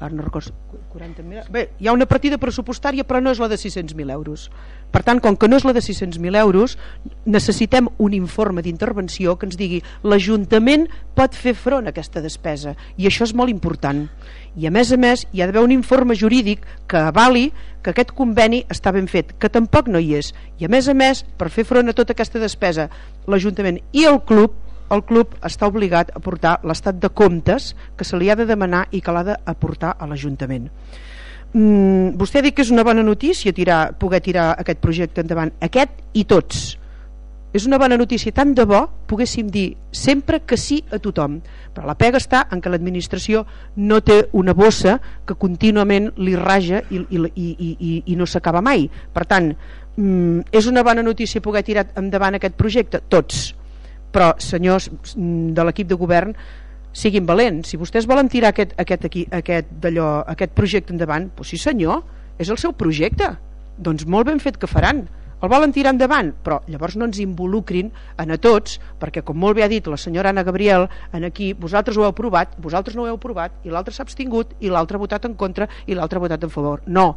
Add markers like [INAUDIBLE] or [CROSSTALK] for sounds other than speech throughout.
ara no recordo. 40.000 bé, hi ha una partida pressupostària però no és la de 600.000 euros. Per tant, com que no és la de 600.000 euros necessitem un informe d'intervenció que ens digui l'Ajuntament pot fer front a aquesta despesa. I això és molt important. I a més a més hi ha d'haver un informe jurídic que avali que aquest conveni està ben fet, que tampoc no hi és. I a més a més, per fer front a tota aquesta despesa l'Ajuntament i el club el club està obligat a portar l'estat de comptes que se li ha de demanar i que l'ha d'aportar a l'Ajuntament. Mm, vostè ha dit que és una bona notícia tirar, poder tirar aquest projecte endavant. Aquest i tots. És una bona notícia. Tant de bo poguéssim dir sempre que sí a tothom. Però la pega està en que l'administració no té una bossa que contínuament li raja i, i, i, i, i no s'acaba mai. Per tant mm, és una bona notícia poder tirar endavant aquest projecte? Tots però senyors mm, de l'equip de govern siguin valents, si vostès volen tirar aquest, aquest, aquí, aquest, aquest projecte endavant doncs sí senyor, és el seu projecte. Doncs molt ben fet que faran. El volen tirar endavant, però llavors no ens involucrin en a tots, perquè com molt bé ha dit la senyora Anna Gabriel, en aquí vosaltres ho heu provat, vosaltres no ho heu provat i l'altre s'ha abstingut i l'altre ha votat en contra i l'altre ha votat en favor, no.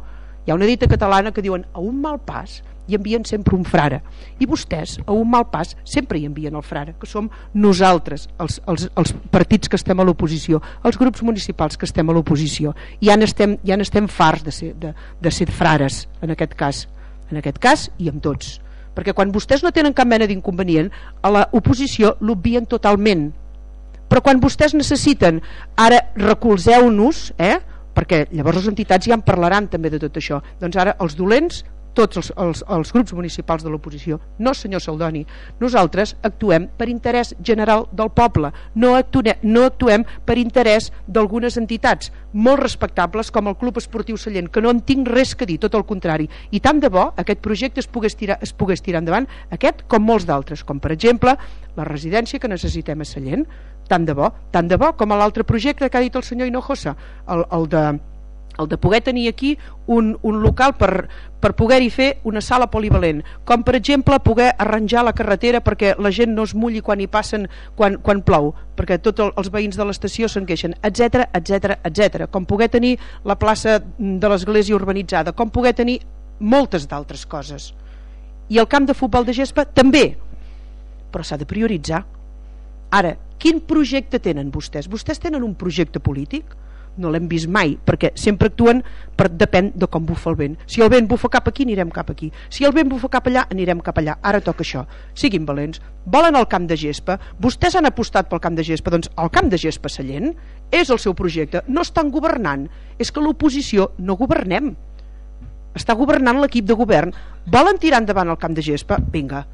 Hi ha una dita catalana que diuen a un mal pas hi envien sempre un frare. I vostès a un mal pas sempre hi envien el frare que som nosaltres els, els, els partits que estem a l'oposició els grups municipals que estem a l'oposició. Ja n'estem ja n'estem farts de ser, de, de ser frares en aquest cas. En aquest cas i amb tots. Perquè quan vostès no tenen cap mena d'inconvenient a l'oposició l'obvien totalment. Però quan vostès necessiten ara recolzeu-nos eh? perquè llavors les entitats ja en parlaran també de tot això doncs ara els dolents tots els, els, els grups municipals de l'oposició no senyor Saldoni, nosaltres actuem per interès general del poble. No actuem, no actuem per interès d'algunes entitats molt respectables com el Club Esportiu Sallent que no en tinc res que dir, tot el contrari. I tant de bo aquest projecte es pogués tirar, es pogués tirar endavant, aquest com molts d'altres com per exemple la residència que necessitem a Sallent. Tant de bo, tant de bo com l'altre projecte que ha dit el senyor Hinojosa el, el de el de poder tenir aquí un, un local per, per poder-hi fer una sala polivalent, com per exemple poder arranjar la carretera perquè la gent no es mulli quan hi passen quan, quan plou, perquè tots el, els veïns de l'estació se'n queixen, etc etc etc. com poder tenir la plaça de l'església urbanitzada, com poder tenir moltes d'altres coses. I el camp de futbol de gespa també, però s'ha de prioritzar. Ara, quin projecte tenen vostès? Vostès tenen un projecte polític? No l'hem vist mai perquè sempre actuen per depèn de com bufa el vent. Si el vent bufa cap aquí anirem cap aquí. Si el vent bufa cap allà anirem cap allà. Ara toca això, siguin valents. Volen el camp de gespa, vostès han apostat pel camp de gespa, doncs el camp de gespa Sallent és el seu projecte. No estan governant, és que l'oposició no governem. Està governant l'equip de govern. Volen tirar endavant el camp de gespa, vinga.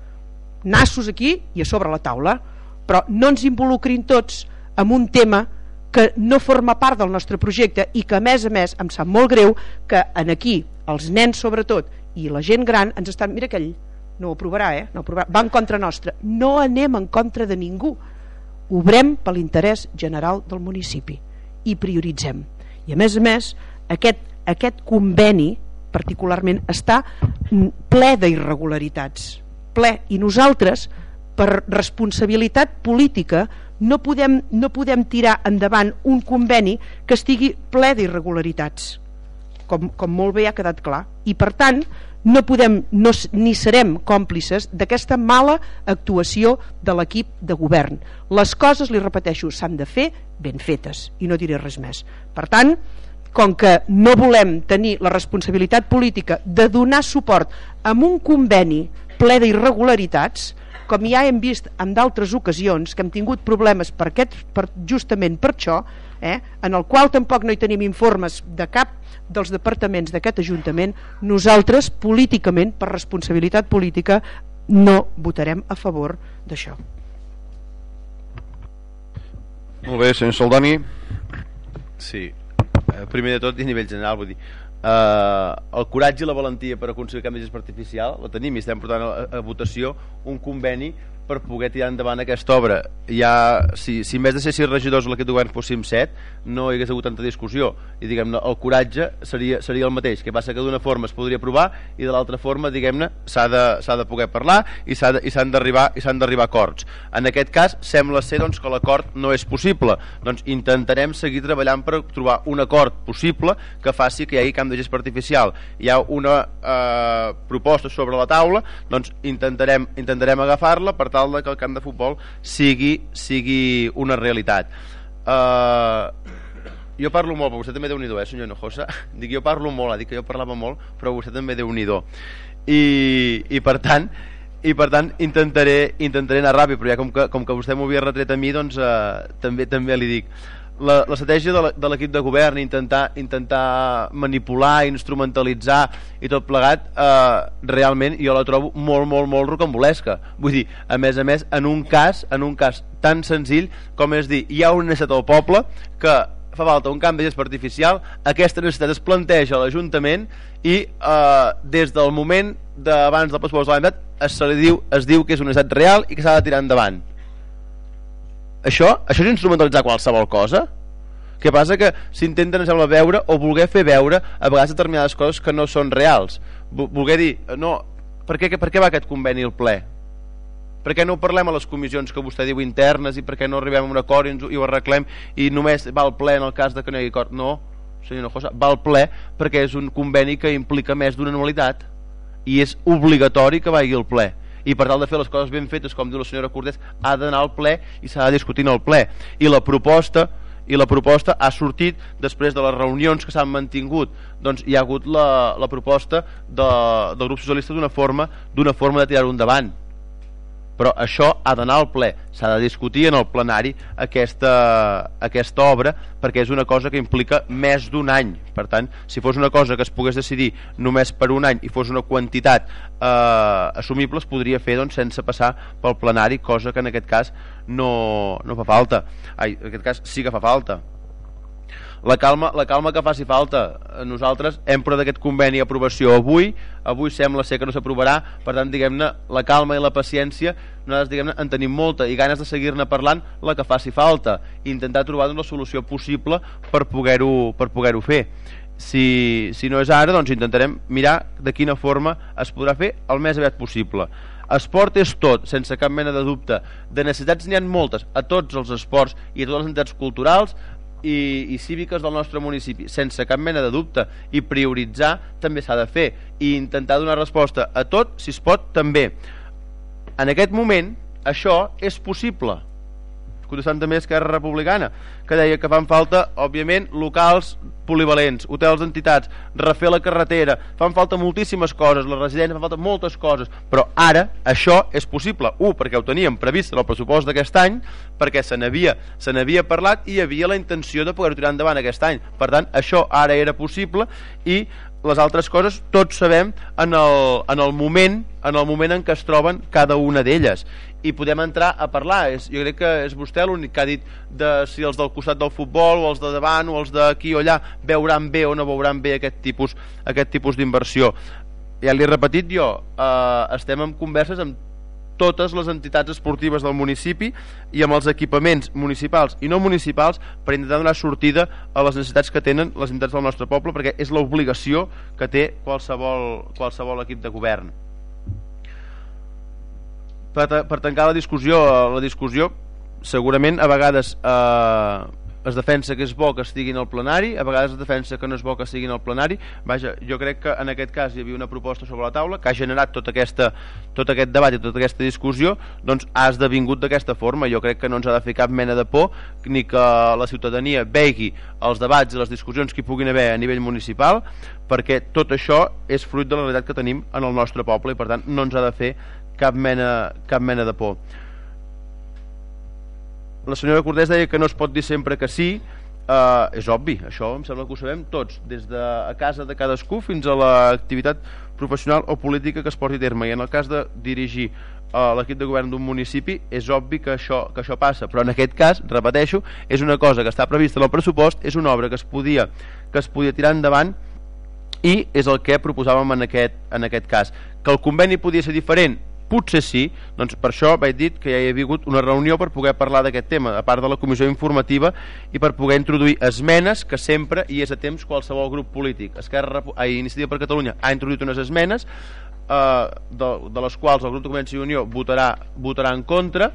Nassos aquí i a sobre la taula. Però no ens involucrin tots en un tema que no forma part del nostre projecte i que a més a més em sap molt greu que en aquí els nens sobretot i la gent gran ens estan, mira aquell no ho aprovarà, eh? no aprovarà, va en contra nostra. No anem en contra de ningú. Obrem per l'interès general del municipi i prioritzem. I a més a més aquest, aquest conveni particularment està ple d'irregularitats. Ple. I nosaltres per responsabilitat política no podem, no podem tirar endavant un conveni que estigui ple d'irregularitats com, com molt bé ha quedat clar. I per tant no podem no, ni serem còmplices d'aquesta mala actuació de l'equip de govern. Les coses, li repeteixo, s'han de fer ben fetes i no diré res més. Per tant, com que no volem tenir la responsabilitat política de donar suport a un conveni ple d'irregularitats com ja hem vist en d'altres ocasions que hem tingut problemes per aquest, per, justament per això eh, en el qual tampoc no hi tenim informes de cap dels departaments d'aquest Ajuntament nosaltres políticament per responsabilitat política no votarem a favor d'això. Molt bé, senyor Soldani Sí, eh, primer de tot a nivell general vull dir eh, el coratge i la valentia per aconseguir canvi artificial la tenim i estem portant a, a votació un conveni per poder tirar endavant aquesta obra. Ja, si, si vez de ser 6 regidors de govern fóssim 7 no hi hagués hagut tanta discussió. I diguem-ne el coratge seria, seria el mateix que passa que d'una forma es podria aprovar i de l'altra forma diguem-ne s'ha de, de poder parlar i s'han d'arribar i s'han d'arribar acords. En aquest cas sembla ser doncs, que l'acord no és possible. Doncs intentarem seguir treballant per trobar un acord possible que faci que hi hagi camp de gest artificial. Hi ha una eh, proposta sobre la taula doncs intentarem, intentarem agafar-la per tal de que el camp de futbol sigui, sigui una realitat. Uh, jo parlo molt, però vostè també déu nhi eh, senyor Hinojosa? [LAUGHS] Dic, jo parlo molt, ha dit que jo parlava molt, però vostè també déu nhi I, I per tant, i per tant intentaré, intentaré anar ràpid, però ja com que, com que vostè m'ho havia retret a mi, doncs uh, també, també li dic l'estratègia de l'equip de govern intentar, intentar manipular instrumentalitzar i tot plegat eh, realment jo la trobo molt, molt, molt rocambolesca. Vull dir, a més a més, en un cas en un cas tan senzill com és dir hi ha una necessitat al poble que fa falta un camp de gest artificial aquesta necessitat es planteja a l'Ajuntament i eh, des del moment d'abans del pressupost de l'any es, es diu que és una necessitat real i que s'ha de tirar endavant això, això és instrumentalitzar qualsevol cosa? Què passa que s'intenten, sembla, veure o voler fer veure a vegades determinades coses que no són reals. Voler dir, no, per què, per què va aquest conveni al ple? Per què no parlem a les comissions que vostè diu internes i per què no arribem a un acord i, ens, i ho arreglem i només va al ple en el cas de que no hi hagi acord? No, senyor Nojosa, va al ple perquè és un conveni que implica més d'una anualitat i és obligatori que vagi al ple i per tal de fer les coses ben fetes, com diu la senyora Cordés, ha d'anar al ple i s'ha de discutir en el ple. I la proposta i la proposta ha sortit després de les reunions que s'han mantingut doncs hi ha hagut la, la proposta de, del grup socialista d'una forma, forma de tirar-ho endavant però això ha d'anar al ple. S'ha de discutir en el plenari aquesta, aquesta obra perquè és una cosa que implica més d'un any. Per tant, si fos una cosa que es pogués decidir només per un any i fos una quantitat eh, assumible es podria fer doncs, sense passar pel plenari cosa que en aquest cas no, no fa falta. Ai, en aquest cas sí que fa falta la calma, la calma que faci falta nosaltres. Hem portat aquest conveni aprovació avui. Avui sembla ser que no s'aprovarà. Per tant diguem-ne la calma i la paciència nosaltres diguem-ne en tenim molta i ganes de seguir-ne parlant la que faci falta. I intentar trobar doncs, la solució possible per poder-ho per poder fer. Si, si no és ara doncs intentarem mirar de quina forma es podrà fer el més aviat possible. Esport és tot, sense cap mena de dubte. De necessitats n'hi ha moltes a tots els esports i a totes les entitats culturals i, i cíviques del nostre municipi. Sense cap mena de dubte. I prioritzar també s'ha de fer. I intentar donar resposta a tot si es pot també. En aquest moment això és possible contestant també Esquerra Republicana, que deia que fan falta, òbviament, locals polivalents, hotels d'entitats, refer la carretera, fan falta moltíssimes coses, la residència, fan falta moltes coses, però ara això és possible. Un, perquè ho teníem previst en el pressupost d'aquest any, perquè se n'havia parlat i hi havia la intenció de poder tirar endavant aquest any. Per tant, això ara era possible i les altres coses tots sabem en el, en el moment en el moment en què es troben cada una d'elles. I podem entrar a parlar. És, jo crec que és vostè l'únic que ha dit de si els del costat del futbol o els de davant o els d'aquí o allà veuran bé o no veuran bé aquest tipus, aquest tipus d'inversió. Ja li he repetit jo eh, estem en converses amb totes les entitats esportives del municipi i amb els equipaments municipals i no municipals per intentar donar sortida a les necessitats que tenen les entitats del nostre poble perquè és l'obligació que té qualsevol, qualsevol equip de govern. Per, per tancar la discussió la discussió segurament a vegades eh, es defensa que és bo que estigui en el plenari, a vegades es defensa que no és bo que estigui en el plenari. Vaja, jo crec que en aquest cas hi havia una proposta sobre la taula que ha generat tot, aquesta, tot aquest debat i tota aquesta discussió, doncs ha esdevingut d'aquesta forma. Jo crec que no ens ha de fer cap mena de por ni que la ciutadania vegi els debats i les discussions que hi puguin haver a nivell municipal, perquè tot això és fruit de la realitat que tenim en el nostre poble i per tant no ens ha de fer cap mena, cap mena de por la senyora Cordés deia que no es pot dir sempre que sí. Uh, és obvi, això em sembla que ho sabem tots, des de a casa de cadascú fins a l'activitat professional o política que es porti a terme. I en el cas de dirigir uh, l'equip de govern d'un municipi és obvi que això, que això passa. Però en aquest cas, repeteixo, és una cosa que està prevista en el pressupost, és una obra que es podia, que es podia tirar endavant i és el que proposàvem en aquest, en aquest cas. Que el conveni podia ser diferent potser sí, doncs per això vaig dir que ja hi havia hagut una reunió per poder parlar d'aquest tema, a part de la comissió informativa i per poder introduir esmenes que sempre hi és a temps qualsevol grup polític. Esquerra a Iniciativa per Catalunya ha introduït unes esmenes eh, de, de les quals el grup de Convenció i Unió votarà, votarà en contra,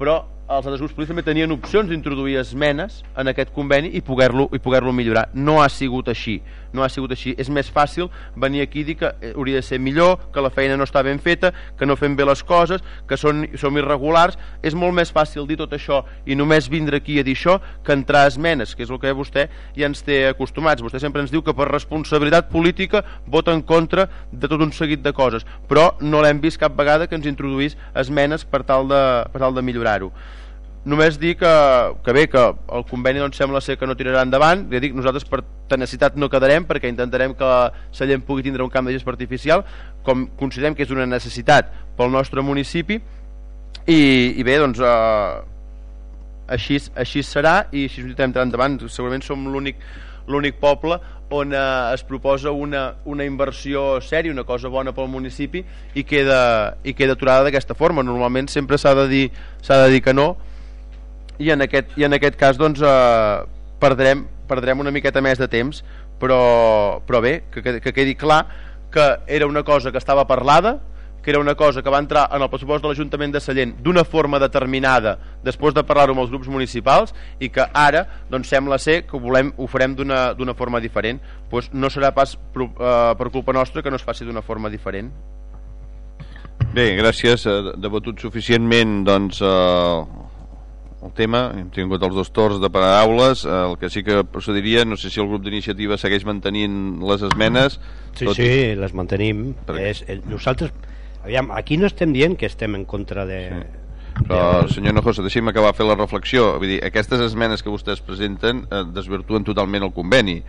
però els altres grups polítics també tenien opcions d'introduir esmenes en aquest conveni i poder-lo i poder-lo millorar. No ha sigut així. No ha sigut així. És més fàcil venir aquí i dir que eh, hauria de ser millor, que la feina no està ben feta, que no fem bé les coses, que són, som irregulars. És molt més fàcil dir tot això i només vindre aquí a dir això que entrar a esmenes, que és el que vostè ja ens té acostumats. Vostè sempre ens diu que per responsabilitat política vota en contra de tot un seguit de coses, però no l'hem vist cap vegada que ens introduís esmenes per tal de, per tal de millorar-ho només dir que, que bé, que el conveni doncs, sembla ser que no tirarà endavant. Ja dic, nosaltres per tenacitat no quedarem perquè intentarem que Sallent pugui tindre un camp de gest artificial com considerem que és una necessitat pel nostre municipi. I, i bé, doncs eh, així, així serà i així ho intentarem endavant. Segurament som l'únic l'únic poble on eh, es proposa una, una inversió sèria, una cosa bona pel municipi i queda, i queda aturada d'aquesta forma. Normalment sempre s'ha de, dir, de dir que no, i en aquest, i en aquest cas doncs, eh, perdrem, perdrem una miqueta més de temps però, però bé, que, que quedi clar que era una cosa que estava parlada que era una cosa que va entrar en el pressupost de l'Ajuntament de Sallent d'una forma determinada després de parlar-ho amb els grups municipals i que ara doncs, sembla ser que volem, ho farem d'una forma diferent doncs no serà pas per, uh, per culpa nostra que no es faci d'una forma diferent Bé, gràcies. Eh, debatut suficientment doncs, eh, el tema, hem tingut els dos torns de paraules, el que sí que procediria, no sé si el grup d'iniciativa segueix mantenint les esmenes. Sí, tot... sí, les mantenim. Perquè... És, el, nosaltres, aviam, aquí no estem dient que estem en contra de... Sí. Però, senyor Nojosa, deixi'm acabar fer la reflexió. Vull dir, aquestes esmenes que vostès presenten eh, desvirtuen totalment el conveni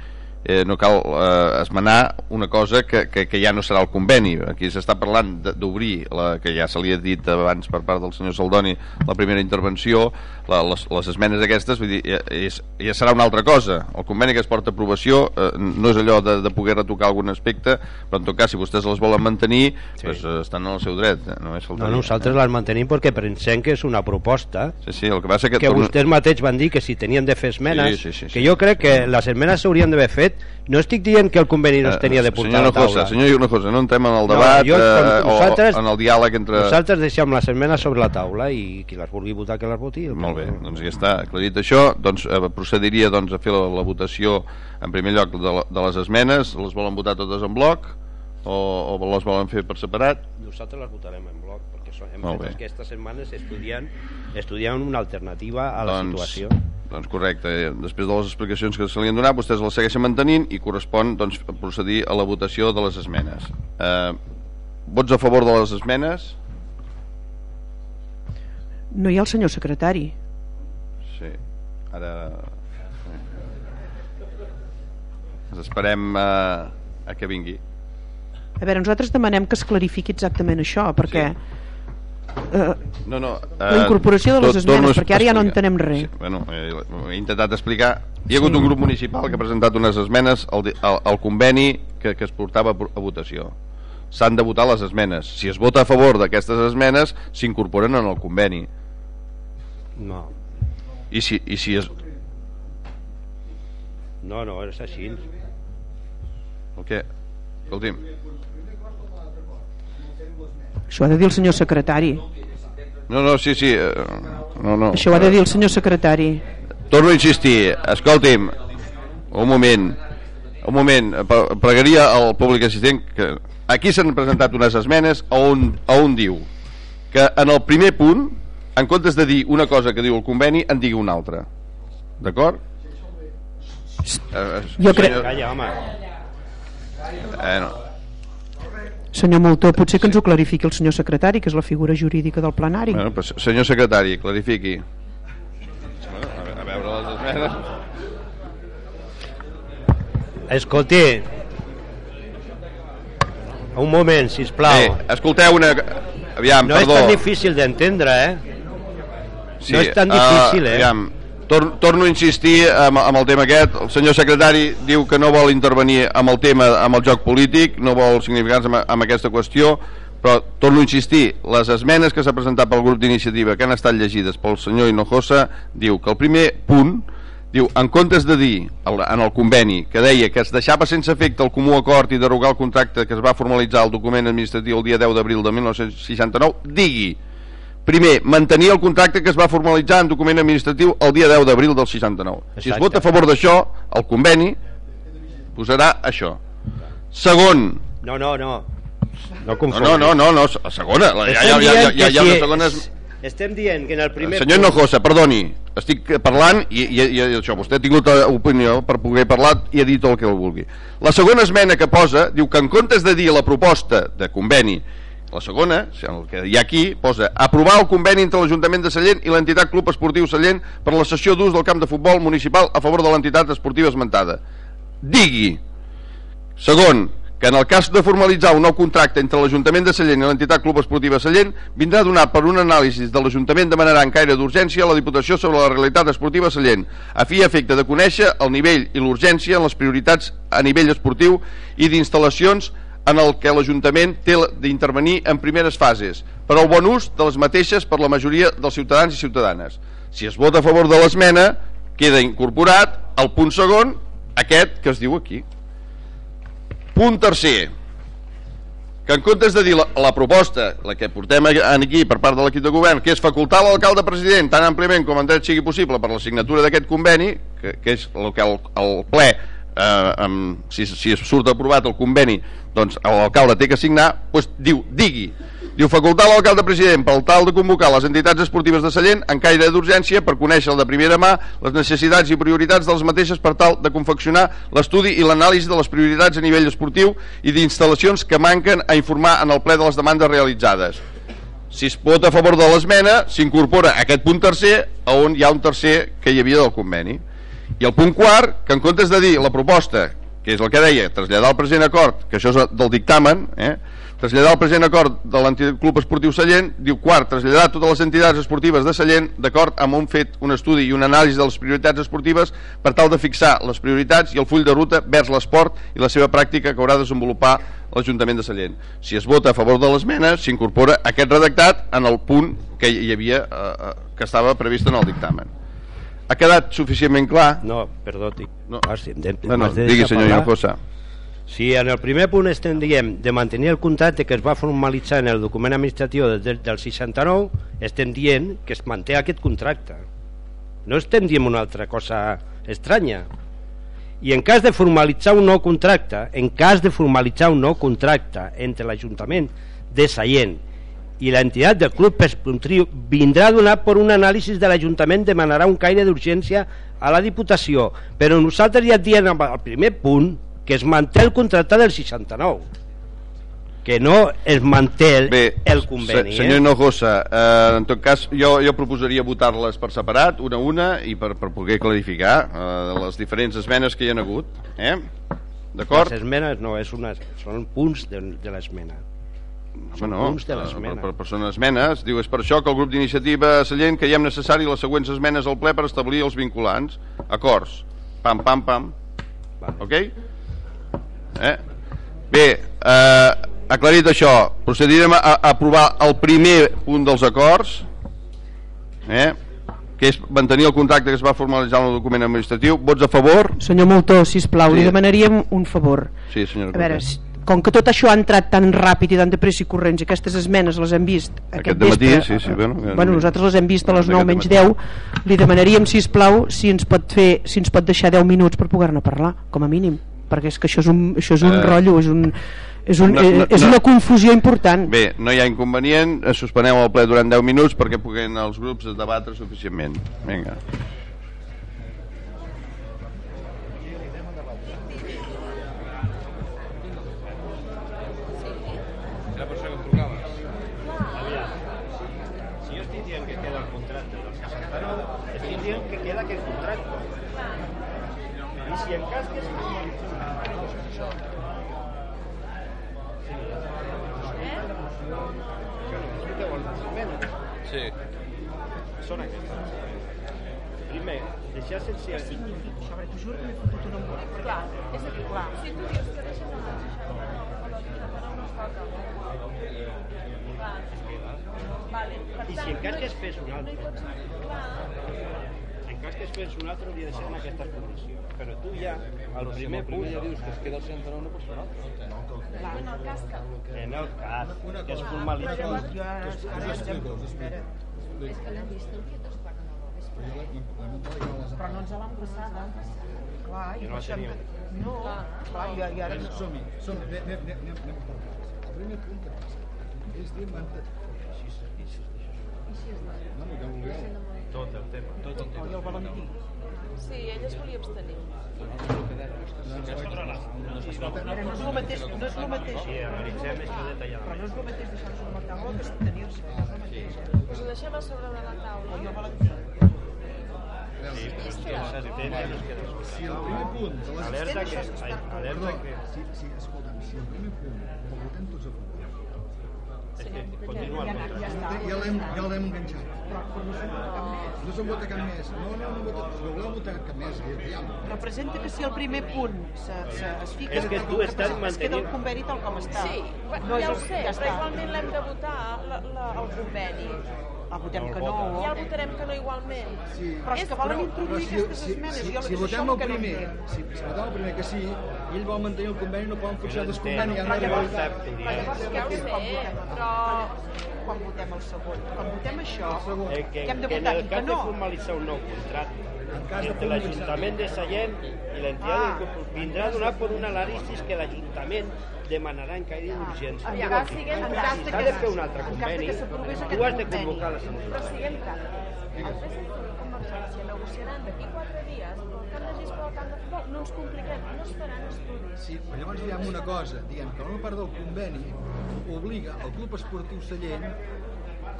eh, no cal eh, esmenar una cosa que, que, que ja no serà el conveni aquí s'està parlant d'obrir que ja se li ha dit abans per part del senyor Saldoni la primera intervenció la, les, les esmenes aquestes vull dir, ja, és, ja serà una altra cosa el conveni que es porta a aprovació eh, no és allò de, de poder retocar algun aspecte però en tot cas si vostès els volen mantenir sí. pues, eh, estan en el seu dret eh, no, no nosaltres les mantenim perquè pensem que és una proposta sí, sí, el que, passa que, que torna... vostès mateix van dir que si tenien de fer esmenes sí, sí, sí, sí, que jo crec que les esmenes s'haurien d'haver fet no estic dient que el conveni no es tenia de portar a la taula. Senyor Hinojosa, no entrem en el debat no, jo, eh, o en el diàleg entre... Nosaltres deixem les esmenes sobre la taula i qui les vulgui votar que les voti. Molt bé, doncs ja està aclarit això. Doncs eh, procediria doncs, a fer la, la votació en primer lloc de, la, de les esmenes. Les volen votar totes en bloc o, o les volen fer per separat? Nosaltres les votarem en bloc perquè hem Molt fet bé. aquestes setmanes estudiant, estudiant una alternativa a la doncs, situació doncs correcte, després de les explicacions que se li han donat, vostès les segueixen mantenint i correspon doncs, procedir a la votació de les esmenes. Eh, vots a favor de les esmenes? No hi ha el senyor secretari. Sí, ara... Ens esperem a, a que vingui. A veure, nosaltres demanem que es clarifiqui exactament això, perquè... Sí eh, no, no, eh, la incorporació de les tot, esmenes, perquè ara ja no entenem res. Sí, bueno, eh, he intentat explicar. Hi ha hagut sí. un grup municipal que ha presentat unes esmenes al, al, al conveni que, que es portava a votació. S'han de votar les esmenes. Si es vota a favor d'aquestes esmenes, s'incorporen en el conveni. No. I si, i si es... No, no, és així. El què? Escolti'm. Això ha de dir el senyor secretari. No, no, sí, sí. Eh, no, no. Això ho ha de dir el senyor secretari. Torno a insistir. Escolti'm, un moment. Un moment. Pregaria al públic assistent que aquí s'han presentat unes esmenes on, on diu que en el primer punt, en comptes de dir una cosa que diu el conveni, en digui una altra. D'acord? Jo crec... Calla, home. Eh, no. Senyor Moltó, potser que ens ho clarifiqui el senyor secretari, que és la figura jurídica del plenari. Bueno, pues, senyor secretari, clarifiqui. A veure les esmenes. Escolti, un moment, si plau. Eh, escolteu una... Aviam, no perdó. és tan difícil d'entendre, eh? Sí, no és tan difícil, uh, eh? Aviam, Tor torno a insistir amb, amb el tema aquest. El senyor secretari diu que no vol intervenir amb el tema, amb el joc polític, no vol significar amb, amb aquesta qüestió, però torno a insistir les esmenes que s'ha presentat pel grup d'iniciativa que han estat llegides pel senyor Hinojosa diu que el primer punt diu, en comptes de dir en el conveni que deia que es deixava sense efecte el comú acord i derogar el contracte que es va formalitzar el document administratiu el dia 10 d'abril de 1969 digui primer, mantenir el contracte que es va formalitzar en document administratiu el dia 10 d'abril del 69 Exacte. si es vota a favor d'això el conveni posarà això segon no, no, no no, no, no, no, no, la segona. La, ja, ja, ja, ja, ja, ja, la segona és... Estem dient que en el primer... Senyor. Nojosa, perdoni, estic parlant i, i, i això, vostè ha tingut opinió per poder parlar i ha dit el que el vulgui. La segona esmena que posa diu que en comptes de dir la proposta de conveni la segona, el que hi ha aquí, posa aprovar el conveni entre l'Ajuntament de Sallent i l'entitat Club Esportiu Sallent per la sessió d'ús del camp de futbol municipal a favor de l'entitat esportiva esmentada. Digui. Segon, que en el cas de formalitzar un nou contracte entre l'Ajuntament de Sallent i l'entitat Club Esportiva Sallent vindrà donat per un anàlisi de l'Ajuntament demanarà en caire d'urgència a la Diputació sobre la realitat esportiva Sallent a fi i efecte de conèixer el nivell i l'urgència en les prioritats a nivell esportiu i d'instal·lacions en el que l'Ajuntament té d'intervenir en primeres fases per al bon ús de les mateixes per la majoria dels ciutadans i ciutadanes. Si es vota a favor de l'esmena, queda incorporat el punt segon, aquest que es diu aquí. Punt tercer, que en comptes de dir la, la proposta, la que portem aquí per part de l'equip de govern, que és facultar l'alcalde president tan àmpliament com en dret sigui possible per la signatura d'aquest conveni, que, que és el que el, el ple, eh, amb, si, si surt aprovat el conveni, doncs l'alcalde té que signar, doncs diu, digui, Diu facultar l'alcalde president per tal de convocar les entitats esportives de Sallent en caire d'urgència per conèixer de primera mà les necessitats i prioritats de les mateixes per tal de confeccionar l'estudi i l'anàlisi de les prioritats a nivell esportiu i d'instal·lacions que manquen a informar en el ple de les demandes realitzades. Si es vota a favor de l'esmena, s'incorpora aquest punt tercer on hi ha un tercer que hi havia del conveni. I el punt quart, que en comptes de dir la proposta, que és el que deia, traslladar el present acord, que això és del dictamen, eh, traslladar el present acord de l'Antic Club Esportiu Sallent, diu quart, traslladar totes les entitats esportives de Sallent d'acord amb un fet, un estudi i una anàlisi de les prioritats esportives per tal de fixar les prioritats i el full de ruta vers l'esport i la seva pràctica que haurà de desenvolupar l'Ajuntament de Sallent. Si es vota a favor de l'esmena, s'incorpora aquest redactat en el punt que hi havia eh, eh que estava previst en el dictamen. Ha quedat suficientment clar? No, perdó, dic. No. Ah, sí, de, no, no, digui, senyor Inofosa. Si en el primer punt estem dient de mantenir el contracte que es va formalitzar en el document administratiu del, del 69, estem dient que es manté aquest contracte. No estem dient una altra cosa estranya. I en cas de formalitzar un nou contracte, en cas de formalitzar un nou contracte entre l'Ajuntament de Sallent i l'entitat del Club Esportiu vindrà donat per un anàlisi de l'Ajuntament demanarà un caire d'urgència a la Diputació però nosaltres ja diem al primer punt que es manté el contracte del 69 que no es manté el, Bé, el conveni. senyor eh? Hinojosa, eh, en tot cas jo, jo proposaria votar-les per separat, una a una, i per, per poder clarificar eh, les diferents esmenes que hi ha hagut. Eh? D'acord? Les esmenes no, és una, són punts de, de l'esmena. Home, no, punts de eh, per, per, per són esmenes. Diu, és per això que el grup d'iniciativa Sallent creiem necessari les següents esmenes al ple per establir els vinculants. Acords. Pam, pam, pam. Vale. Ok? Eh? Bé, eh, aclarit això, procedirem a, a aprovar el primer punt dels acords, eh? que és mantenir el contracte que es va formalitzar en el document administratiu. Vots a favor? Senyor Moltó, sisplau, sí. li demanaríem un favor. Sí, senyora. A veure, com que tot això ha entrat tan ràpid i tan de pressa i corrents, aquestes esmenes les hem vist aquest, aquest vespre, matí, sí, sí, bueno, bueno, nosaltres les hem vist a les 9 menys 10, li demanaríem, si plau si ens pot fer, si ens pot deixar 10 minuts per poder-ne parlar, com a mínim perquè és que això és un, això és un eh, rotllo, és un, és, un, no, no, és una confusió important. Bé, no hi ha inconvenient, suspeneu el ple durant 10 minuts perquè puguin els grups debatre suficientment. Vinga. Ja sense... A Sobre tu juro que m'he fotut un embolic. Clar, és a dir, clar. Si tu dius que deixes anar això, eh? Vale. I si en cas que es fes un altre, en cas que es fes un altre hauria de ser en aquesta condicions. Però tu ja, al primer punt, ja dius que es queda el centre una persona. Clar, en el cas que... En el cas, que es formalitza. Jo ara, ara, ara, ara, ara, ara, ara, ara, ara, ara, de però no ens l'han passada. Clar, i no la això... teníeu. No, clar, i, i ara... Som-hi, som-hi, anem, anem, anem, anem per parts. El primer punt que passa. Ells diuen... van- No, no, que vulgueu. Tot el tema, tot el tema. I el Valentí. Sí, ell es volia abstenir. No és el mateix, no és el mateix. Sí, analitzem més que Però no és el mateix deixar sobre la taula que tenir-se, és. Us ho deixem a sobre de la taula. i el Valentí. Si el primer punt de les... Alerta que... Ai, Alerta que... si, si, escolta'm, si el primer punt el votem tots a favor, És que continua el Ja, contracte. l'hem ja l'hem enganxat. No se'n vota cap més. No, no, no, vota, no voleu votar cap més. Representa que si el primer punt se, se, es fica... És que tu estàs Es queda mantenint- el conveni tal com està. Sí, no és ja ho sé, ja però igualment l'hem de votar, la, la, el conveni. Ah, votem que no. Ja el votarem que no igualment. Sí. Però és que volen introduir si, aquestes si, esmenes. si, jo, si és votem el no primer, entenc. si, si votem el primer que sí, i ell vol mantenir el conveni, no poden forçar el desconveni. Ja no Però llavors, Ja sé, quan votem? però- Quan votem el segon? Quan votem això, Eh, que, que hem de que en votar el que cas de no. formalitzar un nou contracte cas de entre l'Ajuntament de Sallent i l'entitat Ah. ah. vindrà donat per una anàlisi que l'Ajuntament demanarà en caire d'urgència. En Ja, cas- siguem en cas S'ha de fer un altre en cas conveni, que tu has de convocar Però l'assemblea. siguem pràctics. El PSC i Convergència negociaran d'aquí quatre dies, camp de gespa del camp de futbol, no ens compliquem, no es faran estudis. Sí, però llavors diem una cosa, diguem que una part del conveni obliga el Club Esportiu Sallent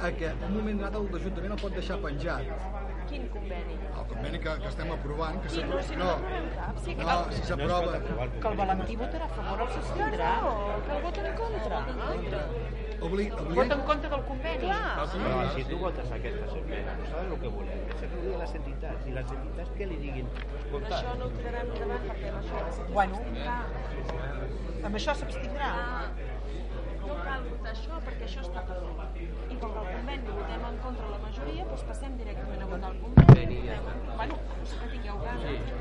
a que en un moment donat l'Ajuntament el pot deixar penjat. Quin conveni? El conveni que, que estem aprovant, que Sí, no, si no n'aprovem cap. Sí, que no, si s'aprova... Que el Valentí votarà a favor, Que s'abstindrà. no, que el voten en contra. Obli, Vota en obliga, contra del conveni. Clar. Però si tu votes aquesta esmena, tu saps el que volem? Que se reunir les entitats i les entitats que li diguin escolta, Això no ho tiraran endavant perquè amb això ha de ser Bueno. Clar, Amb això s'abstindrà. clar. No cal votar això perquè això està per. I com que el conveni votem en contra la majoria, doncs passem directament a votar el conveni. Bueno, doncs que tingueu ganes.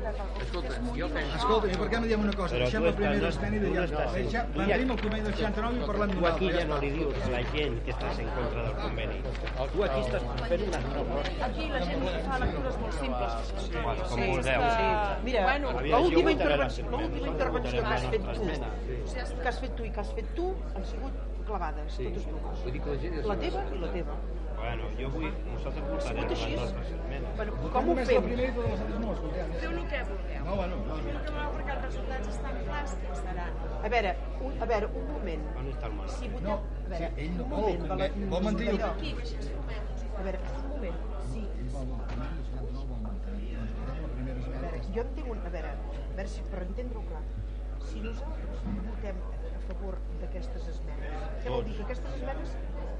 Escolta, jo escolta, i per què no diem una cosa? Però Deixem la primera esmena i tu no. Deixem, mantenim el conveni del 69 i parlem tu aquí ja no li dius a la gent que estàs en contra del conveni. Tu aquí estàs fent una proposta. Aquí la gent fa lectures molt simples. Bueno, com Sí, vulgueu. Sí. Mira, bueno, l'última intervenció, que has fet tu, que has fet tu i que has fet tu, han sigut clavades, totes dues. Vull dir que la gent... La teva i la teva. Bueno, jo vull... Nosaltres sigut les nostres esmenes. Bueno, com ho fem? primera i totes les altres no, escoltem. feu el que vulgueu. No, bueno, no. Feu el que vulgueu perquè els resultats estan clars quins seran. A veure, un, a veure, un moment. On està el mal? Si votem... No, a veure, sí, ell no un vol, moment, vol- Valentí, vol mantenir. Aquí, així fumem. A veure, un moment. Sí, Ell vol mantenir el 69 vol mantenir. Votem la primera a veure, jo entenc un... A veure, a veure si, per entendre-ho clar. Si nosaltres votem a favor d'aquestes esmenes, què vol dir? Que aquestes esmenes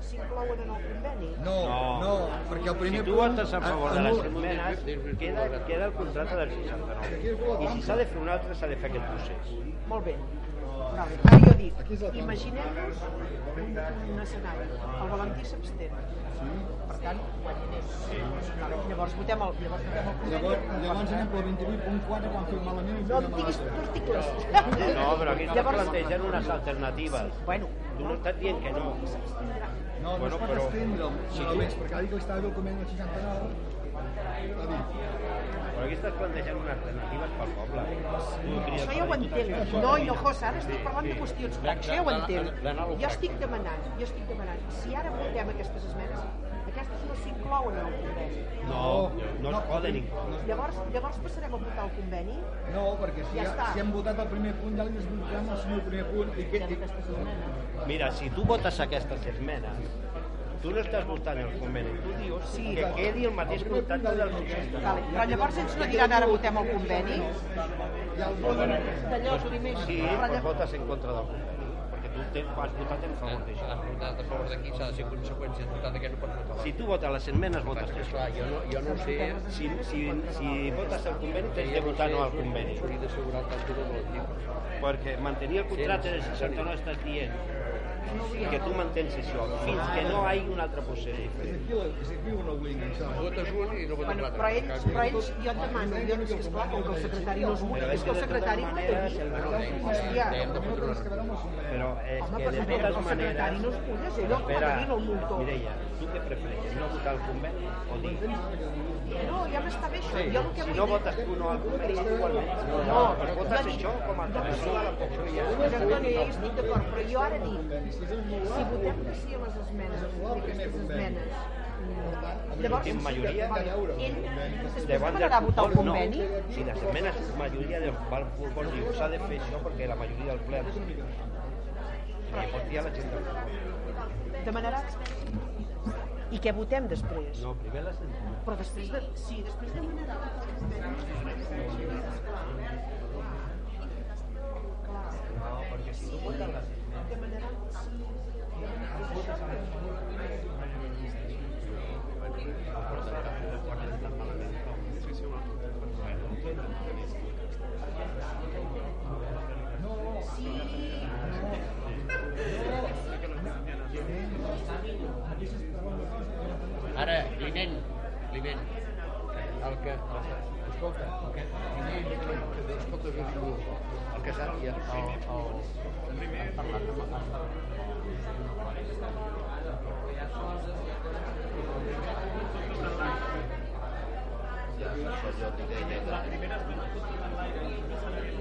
s'inclouen en el conveni? No, no, perquè el primer si tu punt... votes a favor de les esmenes, queda, queda el contracte del 69. I si s'ha de fer un altre, s'ha de fer aquest procés. Molt bé. Vale. Ara jo dic, imaginem-nos un, un escenari. El Valentí s'abstén. Per tant. Vale. Llavors votem el, llavors votem el conveni. Llavors, llavors anem pel 28.4 quan fem malament No em a diguis articles. No, però aquí [LAUGHS] estàs Llavors- plantejant unes alternatives. Bueno, Tu no estàs dient que no. No, no Bueno, es pot però- estendre Si no, tu- més, perquè ha dit que li estava bé el conveni del 69. Ha dit. Però aquí estàs plantejant unes alternatives pel poble. Cries això ja ho entenc. No, no, José, ara estic parlant de qüestions pràctiques. Ja ho entenc. Jo estic demanant, jo estic demanant. Si ara votem aquestes esmenes, aquestes no s'inclouen en el conveni. No, no es poden incloure. Llavors, llavors passarem a votar el conveni No, perquè si, Ja ja, està. si hem votat el primer punt, ja li desbloquem el senyor primer punt. I que, i i, aquestes esmenes. Mira, si tu votes aquestes esmenes, tu no estàs votant el conveni, tu dius Sí. que quedi el mateix contracte del 69. Vale. Però llavors ells no diran ara votem el conveni. ja el D'allò primer. Sí, Però llavors- votes en contra del conveni, has votat en favor d'això. Has votat a favor d'aquí, s'ha de ser conseqüència. Has votat d'aquest no pots votar. Si tu votes les esmenes, votes d'això. clar, jo no, jo no sé. Si, si, si votes el conveni, tens de votar no al conveni. S'hauria d'assegurar el cas de. Perquè mantenir el contracte del 69 estàs dient que tu mantens això fins que no hi hagi un altre no vull enganxar. Votes un i no votes Bueno, però ells, però ells, jo et demano, jo no sé, esclar, com que el secretari no es mulla, és que el secretari no té dit. Hòstia, Però és Home, que de si totes el secretari no maneres... es mulla, si no, com Espera, a no el multo. Mireia, tu què prefereixes? No votar el conveni o dir? No, ja m'està bé això. Jo el que Si vull no dir... votes tu no al conveni, igualment. No, pues votes Dani, això com a alternativa a la Pues, ja. Estic d'acord, però jo ara dic, si votem que sí a les esmenes, aquestes esmenes, mm, llavors... En majoria, ell després davant del demanarà votar el conveni, No. Si les esmenes, la majoria del val futbol diu s'ha de fer això perquè la majoria del ple pot dir a la gent del demanarà... I què votem després? No, primer les Però després de... Sí, després demanarà... perquè si tu votes les Ara, shopping. El que sàpiga, el... el... hem parlat amb el... no se n'havia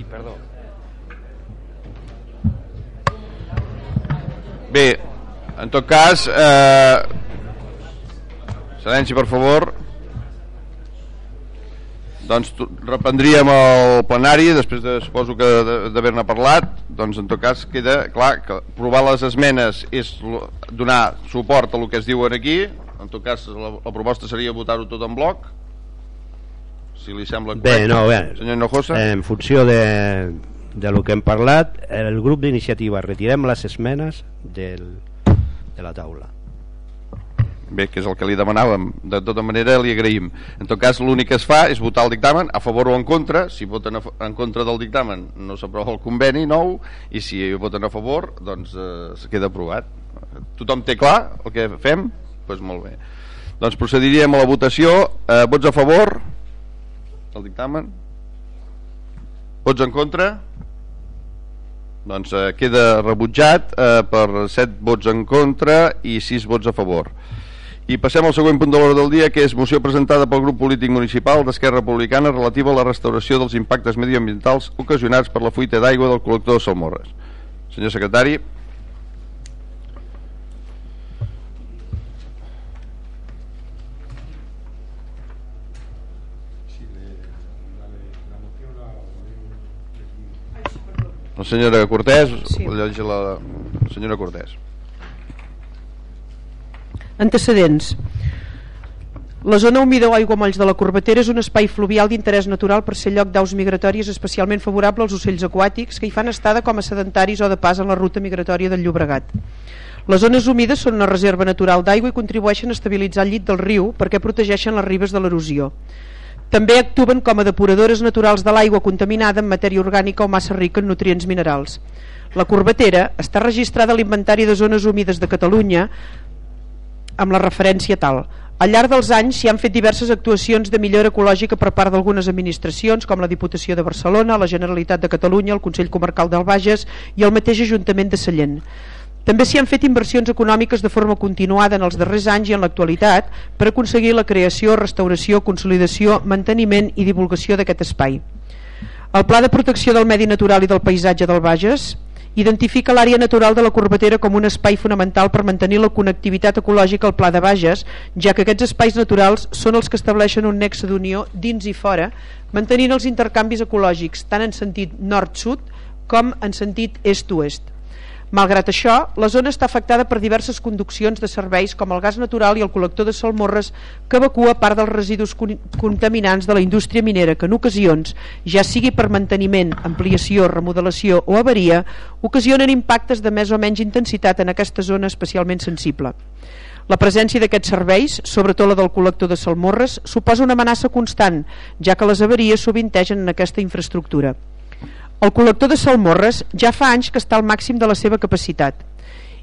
ai, perdó. Bé, en tot cas, eh, silenci, per favor. doncs reprendríem el plenari després de, suposo que d'haver-ne parlat doncs en tot cas queda clar que provar les esmenes és donar suport a el que es diuen aquí en tot cas la, la proposta seria votar-ho tot en bloc si li sembla Bé, correcte. no, bé. senyor Hinojosa En funció de, de lo que hem parlat, el grup d'iniciativa retirem les esmenes del, de la taula. Bé, que és el que li demanàvem. De tota manera, li agraïm. En tot cas, l'únic que es fa és votar el dictamen a favor o en contra. Si voten en contra del dictamen, no s'aprova el conveni nou, i si voten a favor, doncs eh, es queda aprovat. Tothom té clar el que fem? Doncs pues molt bé. Doncs procediríem a la votació. Eh, vots a favor del dictamen? Vots en contra? Doncs eh, queda rebutjat eh, per 7 vots en contra i 6 vots a favor. I passem al següent punt de l'hora del dia, que és moció presentada pel grup polític municipal d'Esquerra Republicana relativa a la restauració dels impactes mediambientals ocasionats per la fuita d'aigua del col·lector de Salmorres. Senyor secretari. La senyora Cortés, sí. la senyora Cortés. Antecedents. La zona humida o aiguamolls de la Corbatera és un espai fluvial d'interès natural per ser lloc d'aus migratòries especialment favorable als ocells aquàtics que hi fan estada com a sedentaris o de pas en la ruta migratòria del Llobregat. Les zones humides són una reserva natural d'aigua i contribueixen a estabilitzar el llit del riu perquè protegeixen les ribes de l'erosió. També actuen com a depuradores naturals de l'aigua contaminada amb matèria orgànica o massa rica en nutrients minerals. La Corbatera està registrada a l'inventari de zones humides de Catalunya amb la referència tal. Al llarg dels anys s'hi han fet diverses actuacions de millora ecològica per part d'algunes administracions com la Diputació de Barcelona, la Generalitat de Catalunya, el Consell Comarcal del Bages i el mateix Ajuntament de Sallent. També s'hi han fet inversions econòmiques de forma continuada en els darrers anys i en l'actualitat per aconseguir la creació, restauració, consolidació, manteniment i divulgació d'aquest espai. El Pla de Protecció del Medi Natural i del Paisatge del Bages identifica l'àrea natural de la Corbatera com un espai fonamental per mantenir la connectivitat ecològica al Pla de Bages, ja que aquests espais naturals són els que estableixen un nexe d'unió dins i fora, mantenint els intercanvis ecològics tant en sentit nord-sud com en sentit est-oest. Malgrat això, la zona està afectada per diverses conduccions de serveis com el gas natural i el col·lector de salmorres que evacua part dels residus con- contaminants de la indústria minera que en ocasions, ja sigui per manteniment, ampliació, remodelació o avaria, ocasionen impactes de més o menys intensitat en aquesta zona especialment sensible. La presència d'aquests serveis, sobretot la del col·lector de salmorres, suposa una amenaça constant, ja que les avaries sovintegen en aquesta infraestructura. El col·lector de salmorres ja fa anys que està al màxim de la seva capacitat.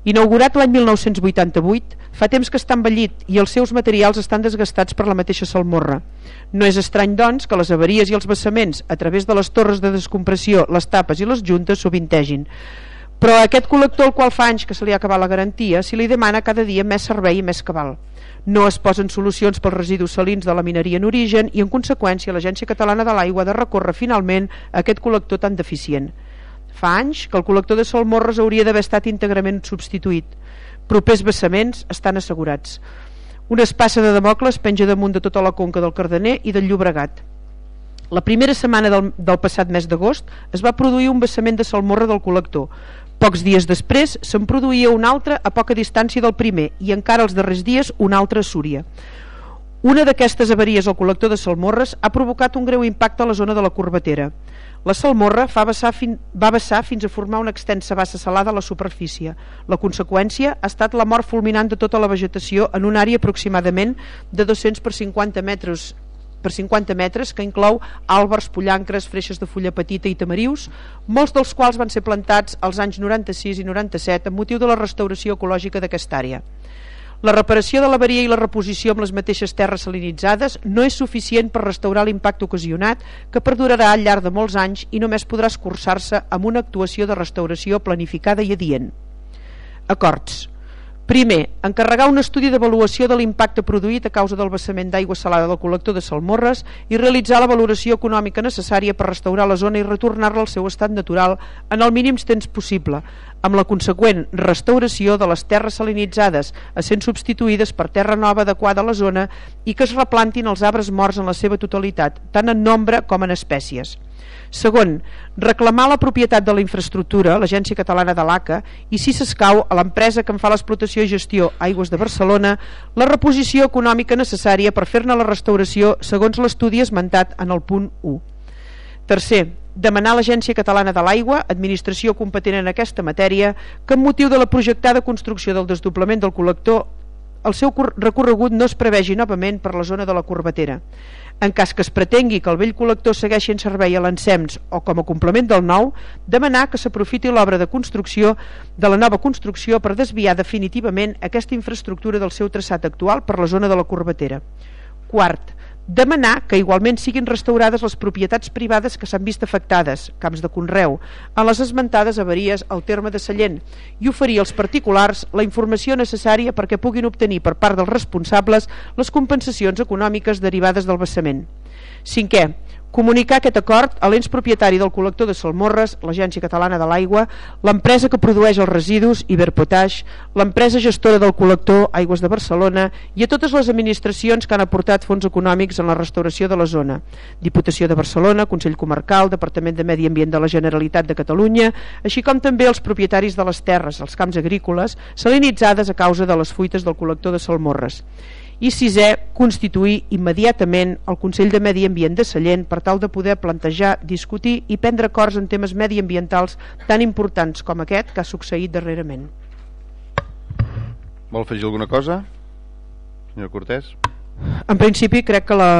Inaugurat l'any 1988, fa temps que està envellit i els seus materials estan desgastats per la mateixa salmorra. No és estrany, doncs, que les avaries i els vessaments, a través de les torres de descompressió, les tapes i les juntes, sovintegin. Però a aquest col·lector, al qual fa anys que se li ha acabat la garantia, se li demana cada dia més servei i més cabal. No es posen solucions pels residus salins de la mineria en origen i, en conseqüència, l'Agència Catalana de l'Aigua ha de recórrer finalment a aquest col·lector tan deficient. Fa anys que el col·lector de Solmorres hauria d'haver estat íntegrament substituït. Propers vessaments estan assegurats. Una espassa de Damocles penja damunt de tota la conca del Cardener i del Llobregat. La primera setmana del, del passat mes d'agost es va produir un vessament de salmorra del col·lector. Pocs dies després se'n produïa un altre a poca distància del primer i encara els darrers dies un altre a Súria. Una d'aquestes avaries al col·lector de salmorres ha provocat un greu impacte a la zona de la Corbatera. La salmorra fa vessar fin, va vessar fins a formar una extensa bassa salada a la superfície. La conseqüència ha estat la mort fulminant de tota la vegetació en una àrea aproximadament de 200 per 50 metres per 50 metres que inclou àlbers, pollancres, freixes de fulla petita i tamarius, molts dels quals van ser plantats als anys 96 i 97 amb motiu de la restauració ecològica d'aquesta àrea. La reparació de l'avaria i la reposició amb les mateixes terres salinitzades no és suficient per restaurar l'impacte ocasionat que perdurarà al llarg de molts anys i només podrà escurçar-se amb una actuació de restauració planificada i adient. Acords. Primer, encarregar un estudi d'avaluació de l'impacte produït a causa del vessament d'aigua salada del col·lector de Salmorres i realitzar la valoració econòmica necessària per restaurar la zona i retornar-la al seu estat natural en el mínim temps possible, amb la conseqüent restauració de les terres salinitzades a sent substituïdes per terra nova adequada a la zona i que es replantin els arbres morts en la seva totalitat, tant en nombre com en espècies. Segon, reclamar la propietat de la infraestructura, l'Agència Catalana de l'ACA, i si s'escau a l'empresa que en fa l'explotació i gestió Aigües de Barcelona, la reposició econòmica necessària per fer-ne la restauració segons l'estudi esmentat en el punt 1. Tercer, demanar a l'Agència Catalana de l'Aigua, administració competent en aquesta matèria, que amb motiu de la projectada construcció del desdoblament del col·lector el seu recorregut no es prevegi novament per la zona de la Corbatera. En cas que es pretengui que el vell col·lector segueixi en servei a l'encems o com a complement del nou, demanar que s'aprofiti l'obra de construcció de la nova construcció per desviar definitivament aquesta infraestructura del seu traçat actual per la zona de la Corbatera. Quart, demanar que igualment siguin restaurades les propietats privades que s'han vist afectades, camps de conreu, en les esmentades avaries al terme de Sallent i oferir als particulars la informació necessària perquè puguin obtenir per part dels responsables les compensacions econòmiques derivades del vessament. Cinquè, comunicar aquest acord a l'ens propietari del col·lector de Salmorres, l'Agència Catalana de l'Aigua, l'empresa que produeix els residus, Iberpotash, l'empresa gestora del col·lector Aigües de Barcelona i a totes les administracions que han aportat fons econòmics en la restauració de la zona. Diputació de Barcelona, Consell Comarcal, Departament de Medi Ambient de la Generalitat de Catalunya, així com també els propietaris de les terres, els camps agrícoles, salinitzades a causa de les fuites del col·lector de Salmorres i sisè, constituir immediatament el Consell de Medi Ambient de Sallent per tal de poder plantejar, discutir i prendre acords en temes mediambientals tan importants com aquest que ha succeït darrerament. Vol afegir alguna cosa? Senyor Cortés? En principi crec que la,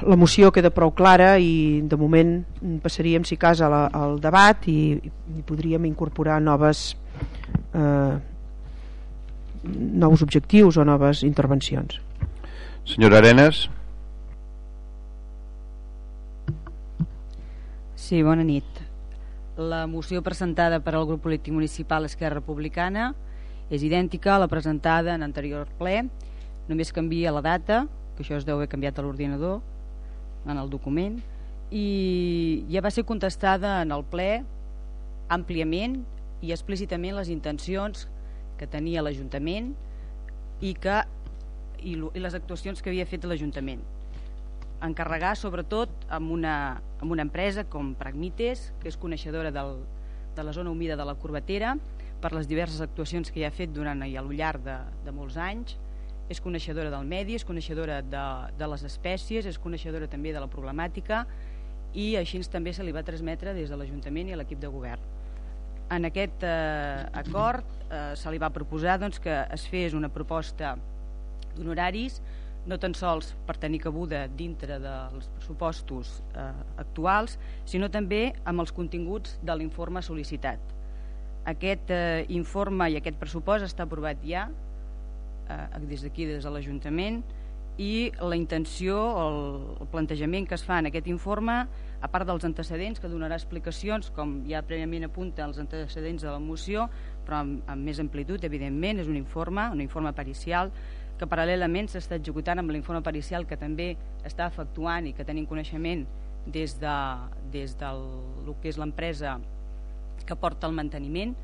la moció queda prou clara i de moment passaríem si cas la, al debat i, i podríem incorporar noves eh, nous objectius o noves intervencions. Senyora Arenas. Sí, bona nit. La moció presentada per al grup polític municipal Esquerra Republicana és idèntica a la presentada en anterior ple, només canvia la data, que això es deu haver canviat a l'ordinador, en el document, i ja va ser contestada en el ple àmpliament i explícitament les intencions que tenia l'Ajuntament i que i, i les actuacions que havia fet l'Ajuntament encarregar sobretot amb una, amb una empresa com Pragmites que és coneixedora del, de la zona humida de la Corbatera per les diverses actuacions que hi ha fet durant i al llarg de, de molts anys és coneixedora del medi, és coneixedora de, de les espècies, és coneixedora també de la problemàtica i així també se li va transmetre des de l'Ajuntament i l'equip de govern. En aquest eh, acord eh, se li va proposar doncs, que es fes una proposta d'honoraris no tan sols per tenir cabuda dintre dels pressupostos eh, actuals, sinó també amb els continguts de l'informe sol·licitat. Aquest eh, informe i aquest pressupost està aprovat ja eh, des d'aquí, des de l'Ajuntament, i la intenció, el, el plantejament que es fa en aquest informe, a part dels antecedents, que donarà explicacions, com ja prèviament apunta els antecedents de la moció, però amb, amb més amplitud, evidentment, és un informe, un informe pericial, que paral·lelament s'està executant amb l'informe pericial que també està efectuant i que tenim coneixement des de, des del el que és l'empresa que porta el manteniment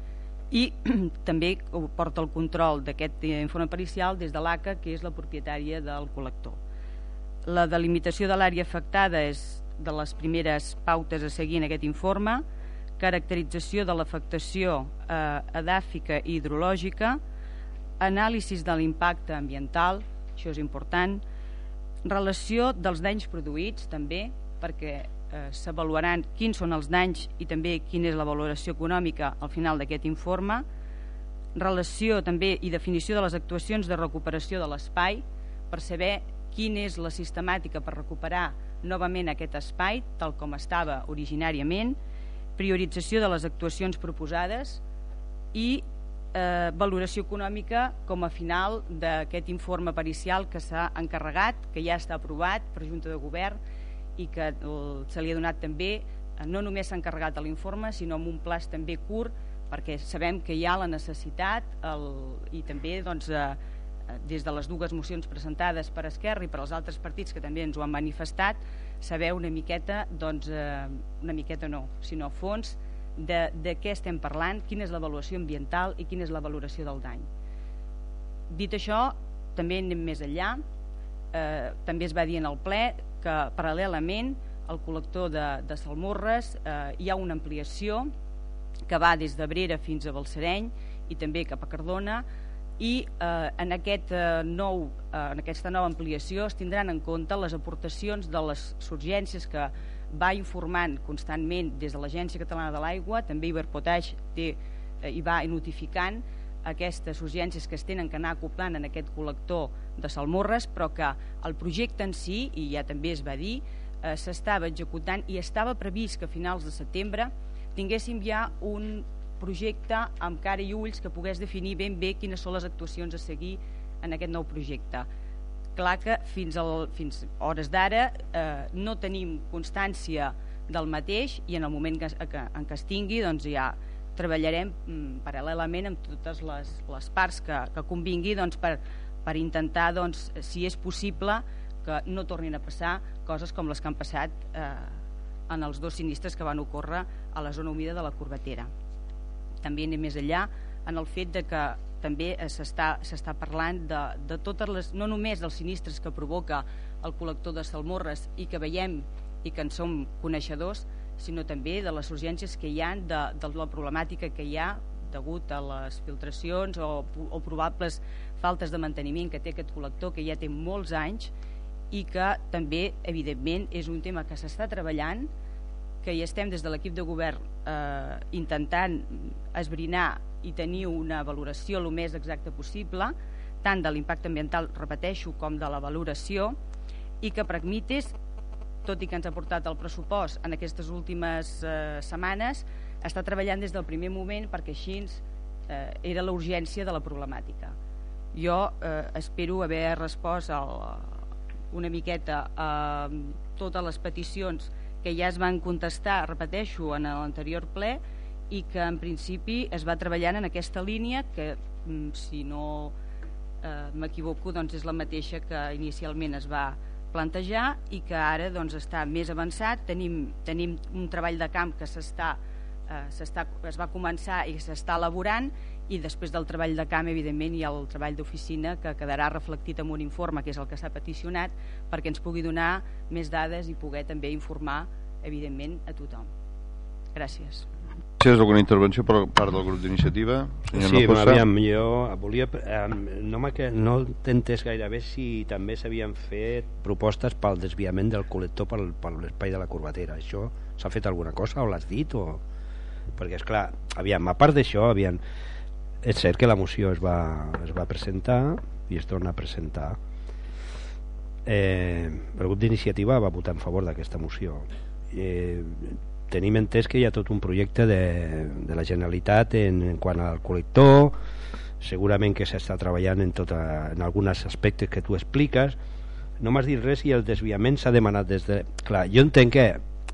i [CLEARS THROAT] també porta el control d'aquest informe pericial des de l'ACA, que és la propietària del col·lector. La delimitació de l'àrea afectada és de les primeres pautes a seguir en aquest informe, caracterització de l'afectació eh, edàfica i hidrològica, anàlisis de l'impacte ambiental, això és important, relació dels danys produïts també, perquè eh, s'avaluaran quins són els danys i també quina és la valoració econòmica al final d'aquest informe, relació també i definició de les actuacions de recuperació de l'espai per saber quina és la sistemàtica per recuperar novament aquest espai tal com estava originàriament, priorització de les actuacions proposades i eh, valoració econòmica com a final d'aquest informe pericial que s'ha encarregat, que ja està aprovat per Junta de Govern i que el, se li ha donat també, eh, no només s'ha encarregat l'informe, sinó amb un plaç també curt, perquè sabem que hi ha la necessitat el, i també doncs, eh, des de les dues mocions presentades per Esquerra i per als altres partits que també ens ho han manifestat, saber una miqueta, doncs, eh, una miqueta no, sinó fons, de, de què estem parlant, quina és l'avaluació ambiental i quina és la valoració del dany. Dit això, també anem més enllà, eh, també es va dir en el ple que paral·lelament al col·lector de, de Salmorres eh, hi ha una ampliació que va des de Brera fins a Balsareny i també cap a Cardona i eh, en, aquest, eh, nou, eh, en aquesta nova ampliació es tindran en compte les aportacions de les urgències que va informant constantment des de l'Agència Catalana de l'Aigua, també Iberpotaix té, eh, hi va notificant aquestes urgències que es tenen que anar acoplant en aquest col·lector de Salmorres, però que el projecte en si, i ja també es va dir, eh, s'estava executant i estava previst que a finals de setembre tinguéssim ja un projecte amb cara i ulls que pogués definir ben bé quines són les actuacions a seguir en aquest nou projecte. Clar que fins, al, fins hores d'ara eh, no tenim constància del mateix i en el moment que, que, en què es tingui doncs ja treballarem mm, paral·lelament amb totes les, les parts que, que convingui doncs, per, per intentar, doncs, si és possible, que no tornin a passar coses com les que han passat eh, en els dos sinistres que van ocórrer a la zona humida de la Corbatera. També anem més enllà en el fet de que també s'està parlant de, de totes les, no només dels sinistres que provoca el col·lector de Salmorres i que veiem i que en som coneixedors, sinó també de les urgències que hi ha, de, de la problemàtica que hi ha degut a les filtracions o, o probables faltes de manteniment que té aquest col·lector que ja té molts anys i que també, evidentment, és un tema que s'està treballant, que hi estem des de l'equip de govern eh, intentant esbrinar i tenir una valoració el més exacta possible, tant de l'impacte ambiental, repeteixo, com de la valoració, i que Pragmites tot i que ens ha portat el pressupost en aquestes últimes eh, setmanes, està treballant des del primer moment perquè així eh, era la urgència de la problemàtica. Jo eh, espero haver respost al, una miqueta a totes les peticions que ja es van contestar, repeteixo, en l'anterior ple i que en principi es va treballant en aquesta línia que, mm, si no eh, m'equivoco, doncs és la mateixa que inicialment es va plantejar i que ara doncs, està més avançat. Tenim, tenim un treball de camp que s'està eh, es va començar i s'està elaborant i després del treball de camp evidentment hi ha el treball d'oficina que quedarà reflectit en un informe que és el que s'ha peticionat perquè ens pugui donar més dades i poder també informar evidentment a tothom gràcies Gràcies. Alguna intervenció per part del grup d'iniciativa? Sí, aviam, jo volia... Eh, no, no t'he entès gaire bé si també s'havien fet propostes pel desviament del col·lector per, per l'espai de la curvatera. Això s'ha fet alguna cosa o l'has dit? O... Perquè, és clar, aviam, a part d'això, aviam, és cert que la moció es va, es va presentar i es torna a presentar. Eh, el grup d'iniciativa va votar en favor d'aquesta moció. Eh, tenim entès que hi ha tot un projecte de, de la Generalitat en, en quant al col·lector. Segurament que s'està treballant en, tota, en alguns aspectes que tu expliques. No m'has dit res i el desviament s'ha demanat des de... Clar, jo entenc que,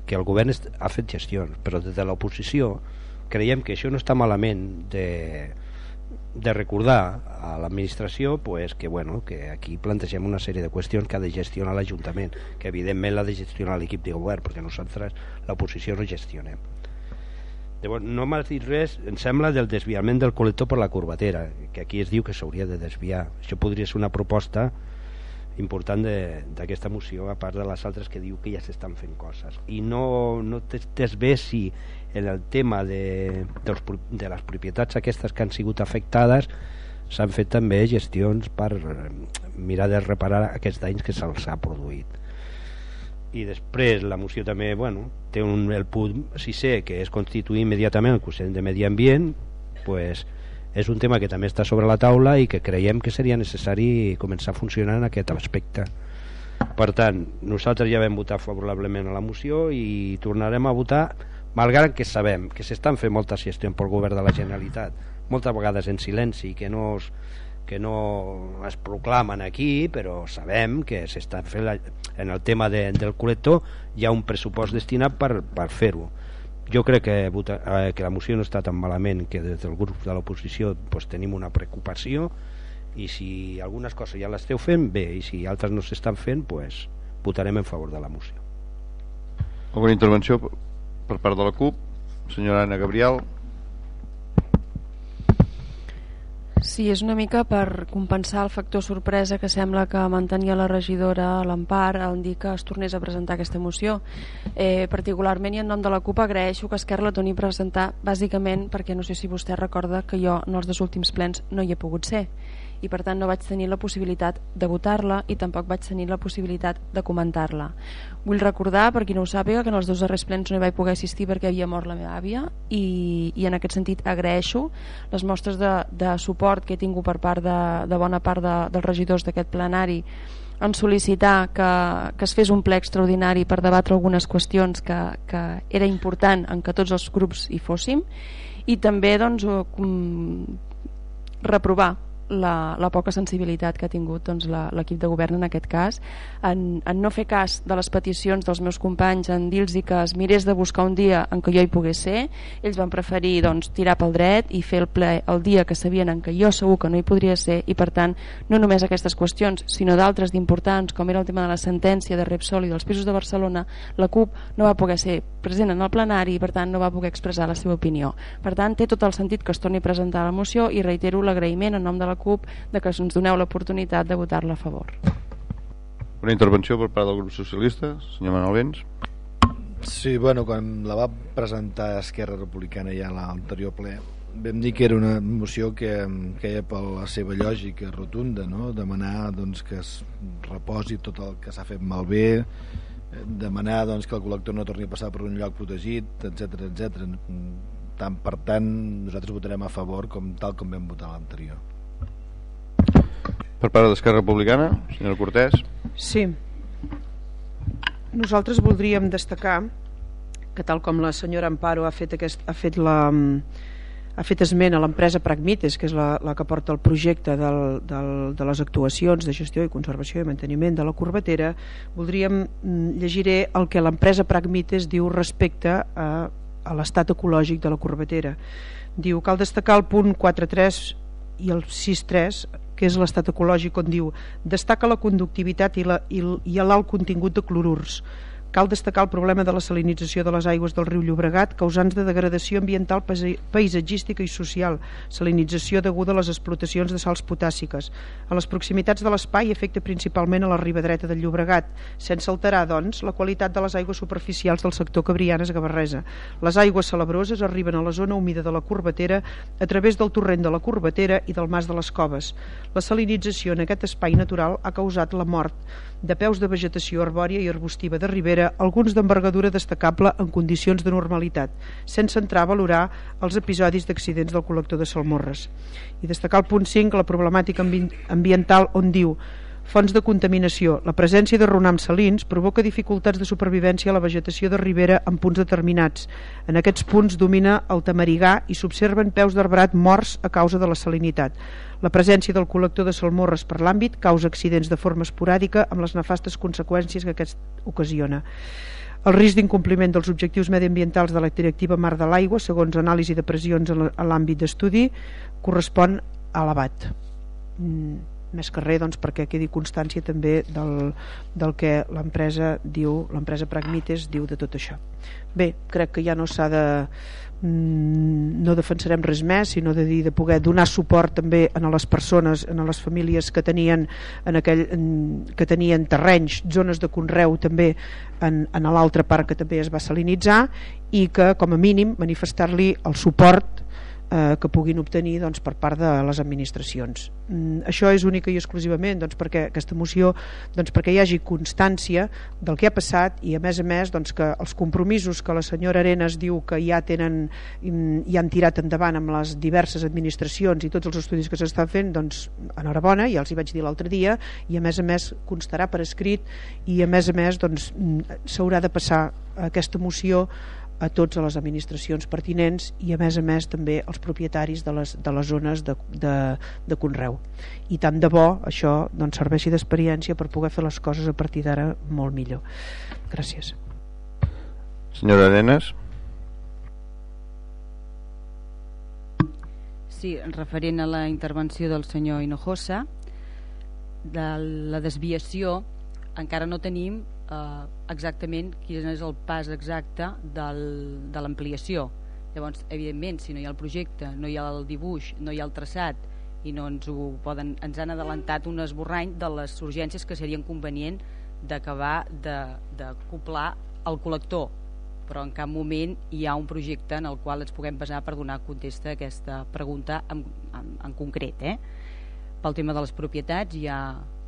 que el govern ha fet gestions però des de l'oposició creiem que això no està malament de, de recordar a l'administració pues, que, bueno, que aquí plantegem una sèrie de qüestions que ha de gestionar l'Ajuntament, que evidentment l'ha de gestionar l'equip de govern, perquè nosaltres l'oposició no gestionem. Llavors, no m'has dit res, em sembla, del desviament del col·lector per la curvatera, que aquí es diu que s'hauria de desviar. Això podria ser una proposta important d'aquesta moció, a part de les altres que diu que ja s'estan fent coses. I no, no t'es bé si en el tema de, dels, de les propietats aquestes que han sigut afectades s'han fet també gestions per eh, mirar de reparar aquests danys que se'ls ha produït i després la moció també bueno, té un, el punt sisè que és constituir immediatament el Consell de Medi Ambient pues, és un tema que també està sobre la taula i que creiem que seria necessari començar a funcionar en aquest aspecte. Per tant, nosaltres ja vam votar favorablement a la moció i tornarem a votar malgrat que sabem que s'estan fent moltes gestions pel govern de la Generalitat moltes vegades en silenci que no es, que no es proclamen aquí però sabem que s'estan fent la, en el tema de, del col·lector hi ha un pressupost destinat per, per fer-ho jo crec que, eh, que la moció no està tan malament que des del grup de l'oposició pues, tenim una preocupació i si algunes coses ja les esteu fent bé i si altres no s'estan fent pues, votarem en favor de la moció alguna intervenció per part de la CUP Senyora Anna Gabriel. Sí, és una mica per compensar el factor sorpresa que sembla que mantenia la regidora l'Empar en dir que es tornés a presentar aquesta moció. Eh, particularment i en nom de la CUP agraeixo que Esquerra la torni a presentar bàsicament perquè no sé si vostè recorda que jo en els dos últims plens no hi he pogut ser i per tant no vaig tenir la possibilitat de votar-la i tampoc vaig tenir la possibilitat de comentar-la. Vull recordar, per qui no ho sàpiga, que en els dos darrers plens no hi vaig poder assistir perquè havia mort la meva àvia i, i en aquest sentit agraeixo les mostres de, de suport que he tingut per part de, de bona part de, dels regidors d'aquest plenari en sol·licitar que, que es fes un ple extraordinari per debatre algunes qüestions que, que era important en què tots els grups hi fóssim i també doncs, reprovar la, la poca sensibilitat que ha tingut doncs, l'equip de govern en aquest cas en, en no fer cas de les peticions dels meus companys en dir-los que es mirés de buscar un dia en què jo hi pogués ser ells van preferir doncs, tirar pel dret i fer el ple el dia que sabien en què jo segur que no hi podria ser i per tant no només aquestes qüestions sinó d'altres d'importants com era el tema de la sentència de Repsol i dels pisos de Barcelona la CUP no va poder ser present en el plenari i per tant no va poder expressar la seva opinió. Per tant té tot el sentit que es torni a presentar la moció i reitero l'agraïment en nom de la CUP de que ens doneu l'oportunitat de votar-la a favor. Una intervenció per part del grup socialista, senyor Manuel Vents. Sí, bueno, quan la va presentar Esquerra Republicana ja a l'anterior ple, vam dir que era una moció que, que era per la seva lògica rotunda, no? demanar doncs, que es reposi tot el que s'ha fet malbé, demanar doncs, que el col·lector no torni a passar per un lloc protegit, etc etc. Tant, per tant, nosaltres votarem a favor com tal com vam votar l'anterior. Per part d'Esquerra Republicana, senyor Cortés. Sí. Nosaltres voldríem destacar que tal com la senyora Amparo ha fet, aquest, ha fet la ha fet esment a l'empresa Pragmites, que és la, la que porta el projecte del, del, de les actuacions de gestió i conservació i manteniment de la corbatera, voldríem mm, llegiré el que l'empresa Pragmites diu respecte a, a l'estat ecològic de la corbatera. Diu, cal destacar el punt 4.3 i el 6.3 que és l'estat ecològic on diu destaca la conductivitat i, la, i, i l'alt contingut de clorurs Cal destacar el problema de la salinització de les aigües del riu Llobregat, causants de degradació ambiental, paisatgística i social, salinització deguda a les explotacions de sals potàssiques. A les proximitats de l'espai afecta principalment a la riba dreta del Llobregat, sense alterar, doncs, la qualitat de les aigües superficials del sector Cabrianes-Gavarresa. Les aigües salabroses arriben a la zona humida de la Corbatera a través del torrent de la Corbatera i del Mas de les Coves. La salinització en aquest espai natural ha causat la mort de peus de vegetació arbòria i arbustiva de ribera, alguns d'envergadura destacable en condicions de normalitat, sense entrar a valorar els episodis d'accidents del col·lector de Salmorres. I destacar el punt 5, la problemàtica ambiental, on diu Fonts de contaminació. La presència de ronams salins provoca dificultats de supervivència a la vegetació de ribera en punts determinats. En aquests punts domina el tamarigà i s'observen peus d'arbrat morts a causa de la salinitat. La presència del col·lector de salmorres per l'àmbit causa accidents de forma esporàdica amb les nefastes conseqüències que aquest ocasiona. El risc d'incompliment dels objectius mediambientals de la directiva Mar de l'Aigua, segons anàlisi de pressions a l'àmbit d'estudi, correspon elevat. Mm més que res doncs, perquè quedi constància també del, del que l'empresa diu, l'empresa Pragmites diu de tot això. Bé, crec que ja no s'ha de no defensarem res més sinó de dir de poder donar suport també a les persones, a les famílies que tenien en aquell, en, que tenien terrenys, zones de conreu també en, en l'altra part que també es va salinitzar i que com a mínim manifestar-li el suport eh, que puguin obtenir doncs, per part de les administracions. Mm, això és única i exclusivament doncs, perquè aquesta moció doncs, perquè hi hagi constància del que ha passat i a més a més doncs, que els compromisos que la senyora Arenas diu que ja tenen i han tirat endavant amb les diverses administracions i tots els estudis que s'estan fent doncs enhorabona, ja els hi vaig dir l'altre dia i a més a més constarà per escrit i a més a més doncs, mm, s'haurà de passar aquesta moció a tots a les administracions pertinents i a més a més també als propietaris de les, de les zones de, de, de Conreu. I tant de bo això doncs, serveixi d'experiència per poder fer les coses a partir d'ara molt millor. Gràcies. Senyora Arenas Sí, referent a la intervenció del senyor Hinojosa de la desviació encara no tenim eh, exactament quin és el pas exacte del, de l'ampliació llavors evidentment si no hi ha el projecte no hi ha el dibuix, no hi ha el traçat i no ens ho poden ens han adelantat un esborrany de les urgències que serien convenient d'acabar d'acoplar el col·lector però en cap moment hi ha un projecte en el qual ens puguem basar per donar contesta a aquesta pregunta en, en, en concret eh? pel tema de les propietats hi ha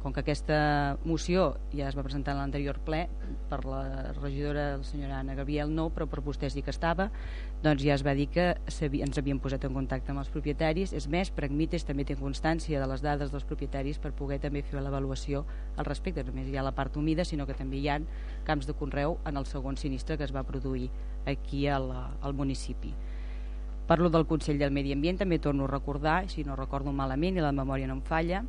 com que aquesta moció ja es va presentar en l'anterior ple per la regidora la senyora Anna Gabriel no, però per vostès dir que estava doncs ja es va dir que ens havien posat en contacte amb els propietaris. És més, Pragmites també té constància de les dades dels propietaris per poder també fer l'avaluació al respecte. Només hi ha la part humida sinó que també hi ha camps de conreu en el segon sinistre que es va produir aquí al, al municipi. Parlo del Consell del Medi Ambient, també torno a recordar, si no recordo malament i la memòria no em falla,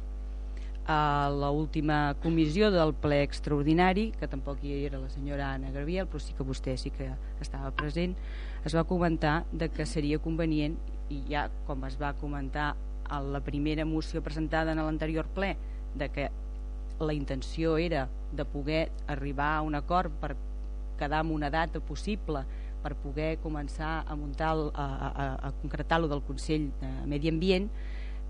a l'última comissió del ple extraordinari, que tampoc hi era la senyora Anna Graviel, però sí que vostè sí que estava present, es va comentar de que seria convenient, i ja com es va comentar a la primera moció presentada en l'anterior ple, de que la intenció era de poder arribar a un acord per quedar amb una data possible per poder començar a muntar a, a, a concretar lo del Consell de Medi Ambient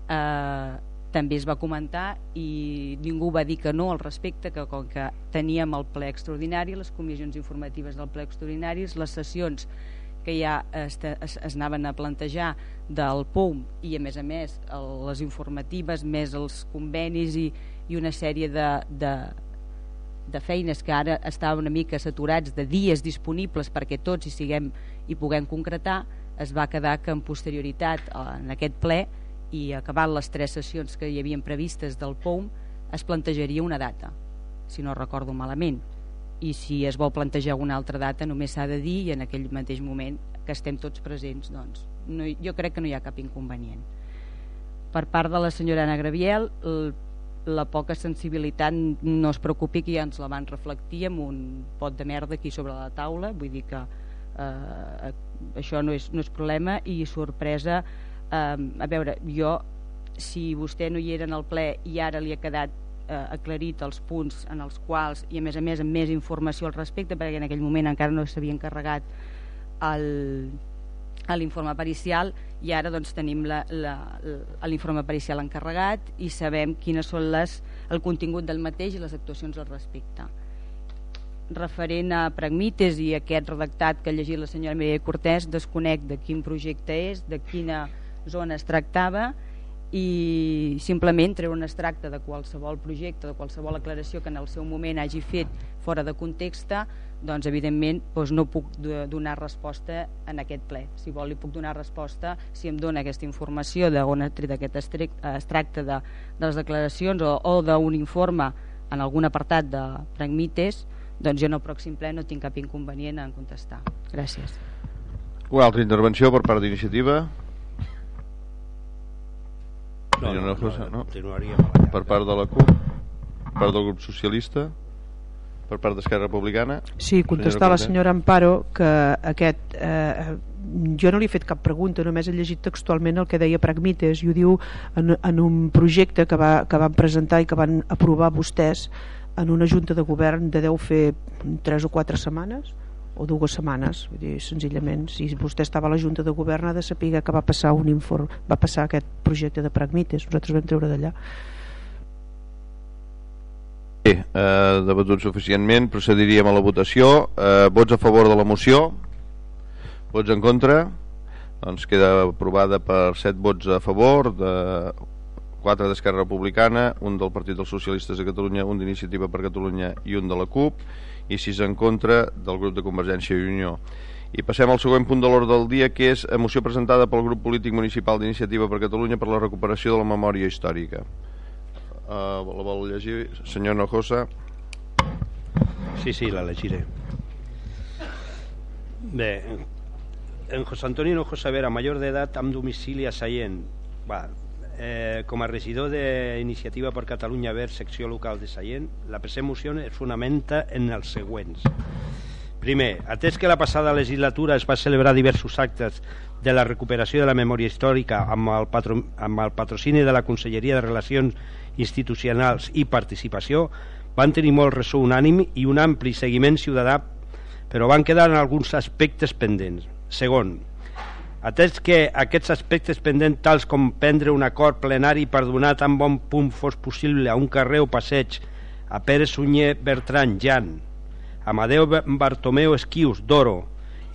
eh, també es va comentar i ningú va dir que no al respecte, que com que teníem el ple extraordinari, les comissions informatives del ple extraordinari, les sessions que ja es, es, es anaven a plantejar del POUM i a més a més el, les informatives més els convenis i, i una sèrie de, de, de feines que ara estaven una mica saturats de dies disponibles perquè tots hi siguem i puguem concretar es va quedar que en posterioritat en aquest ple i acabat les tres sessions que hi havien previstes del POUM es plantejaria una data si no recordo malament. I si es vol plantejar una altra data només s'ha de dir i en aquell mateix moment que estem tots presents doncs, no, jo crec que no hi ha cap inconvenient. Per part de la senyora Ana Graviel el, la poca sensibilitat no es preocupi que ja ens la van reflectir amb un pot de merda aquí sobre la taula. Vull dir que eh, això no és, no és problema i sorpresa eh, a veure, jo si vostè no hi era en el ple i ara li ha quedat eh, aclarit els punts en els quals i a més a més amb més informació al respecte perquè en aquell moment encara no s'havia encarregat l'informe pericial i ara doncs tenim l'informe pericial encarregat i sabem quines són les, el contingut del mateix i les actuacions al respecte. Referent a Pragmites i aquest redactat que ha llegit la senyora Mireia Cortés desconec de quin projecte és, de quina zona es tractava i simplement treure un extracte de qualsevol projecte, de qualsevol aclaració que en el seu moment hagi fet fora de context, doncs evidentment doncs no puc donar resposta en aquest ple. Si vol li puc donar resposta si em dona aquesta informació d'on ha tret aquest extracte de, de les declaracions o, o d'un informe en algun apartat de Pragmites, doncs jo en el pròxim ple no tinc cap inconvenient en contestar. Gràcies. Una altra intervenció per part d'iniciativa? No, no, no, cosa, no, no. Per part de la CUP, per part del grup socialista, per part d'Esquerra Republicana. Sí, contestar la senyora Amparo que aquest... Eh, jo no li he fet cap pregunta, només he llegit textualment el que deia Pragmites i ho diu en, en un projecte que, va, que van presentar i que van aprovar vostès en una junta de govern de deu fer 3 o 4 setmanes o dues setmanes vull dir, senzillament, si vostè estava a la Junta de Govern ha de saber que va passar un informe va passar aquest projecte de Pragmites nosaltres vam treure d'allà. Bé, eh, debatut suficientment procediríem a la votació. Eh, vots a favor de la moció? Vots en contra? Doncs queda aprovada per 7 vots a favor de 4 d'Esquerra Republicana un del Partit dels Socialistes de Catalunya un d'Iniciativa per Catalunya i un de la CUP i 6 en contra del grup de Convergència i Unió. I passem al següent punt de l'ordre del dia, que és moció presentada pel grup polític municipal d'Iniciativa per Catalunya per la recuperació de la memòria històrica. Uh, la vol llegir, senyor Nojosa? Sí, sí, la llegiré. Bé, en José Antonio Nojosa Vera, mayor de edad, amb domicili a Sallent. Va, eh, com a regidor d'Iniciativa per Catalunya Ver, secció local de Sallent, la present moció es fonamenta en els següents. Primer, atès que la passada legislatura es va celebrar diversos actes de la recuperació de la memòria històrica amb el, patro, amb el patrocini de la Conselleria de Relacions Institucionals i Participació, van tenir molt ressò unànim i un ampli seguiment ciutadà, però van quedar en alguns aspectes pendents. Segon, Atès que aquests aspectes pendents tals com prendre un acord plenari per donar tan bon punt fos possible a un carrer o passeig a Pere Sunyer Bertran Jan, Amadeu Bartomeu Esquius d'Oro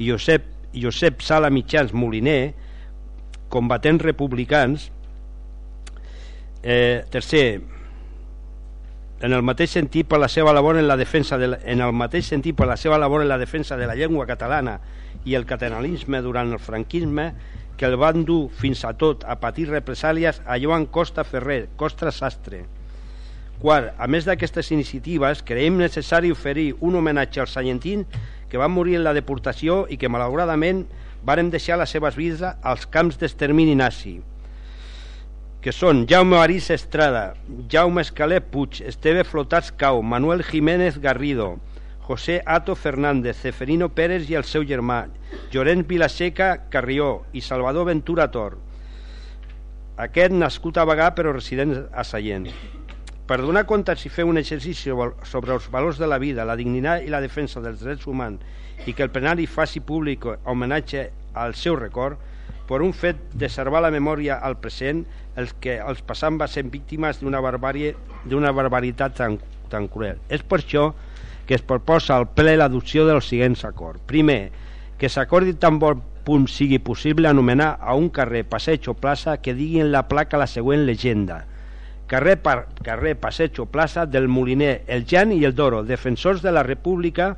i Josep, Josep Sala Mitjans Moliner, combatents republicans, eh, tercer, en el mateix sentit per la seva labor en la defensa de la, en el mateix sentit per la seva labor en la defensa de la llengua catalana i el catalanisme durant el franquisme que el van dur fins a tot a patir represàlies a Joan Costa Ferrer, Costa Sastre. Quart, a més d'aquestes iniciatives, creiem necessari oferir un homenatge als sallentins que van morir en la deportació i que malauradament varen deixar les seves vides als camps d'extermini nazi que són Jaume Arís Estrada, Jaume Escalé Puig, Esteve Flotats Cau, Manuel Jiménez Garrido, José Ato Fernández, Ceferino Pérez i el seu germà, Llorenç Vilaseca Carrió i Salvador Ventura Tor. Aquest nascut a Bagà però resident a Sallent. Per donar compte si feu un exercici sobre els valors de la vida, la dignitat i la defensa dels drets humans i que el plenari faci públic homenatge al seu record, per un fet de servar la memòria al present, els que els passant va ser víctimes d'una barbàrie d'una barbaritat tan, tan cruel. És per això que es proposa al ple l'adopció dels següents acords. Primer, que s'acordi tan bon punt sigui possible anomenar a un carrer, passeig o plaça que digui en la placa la següent llegenda. Carrer, par, carrer, passeig o plaça del Moliner, el Jan i el Doro, defensors de la República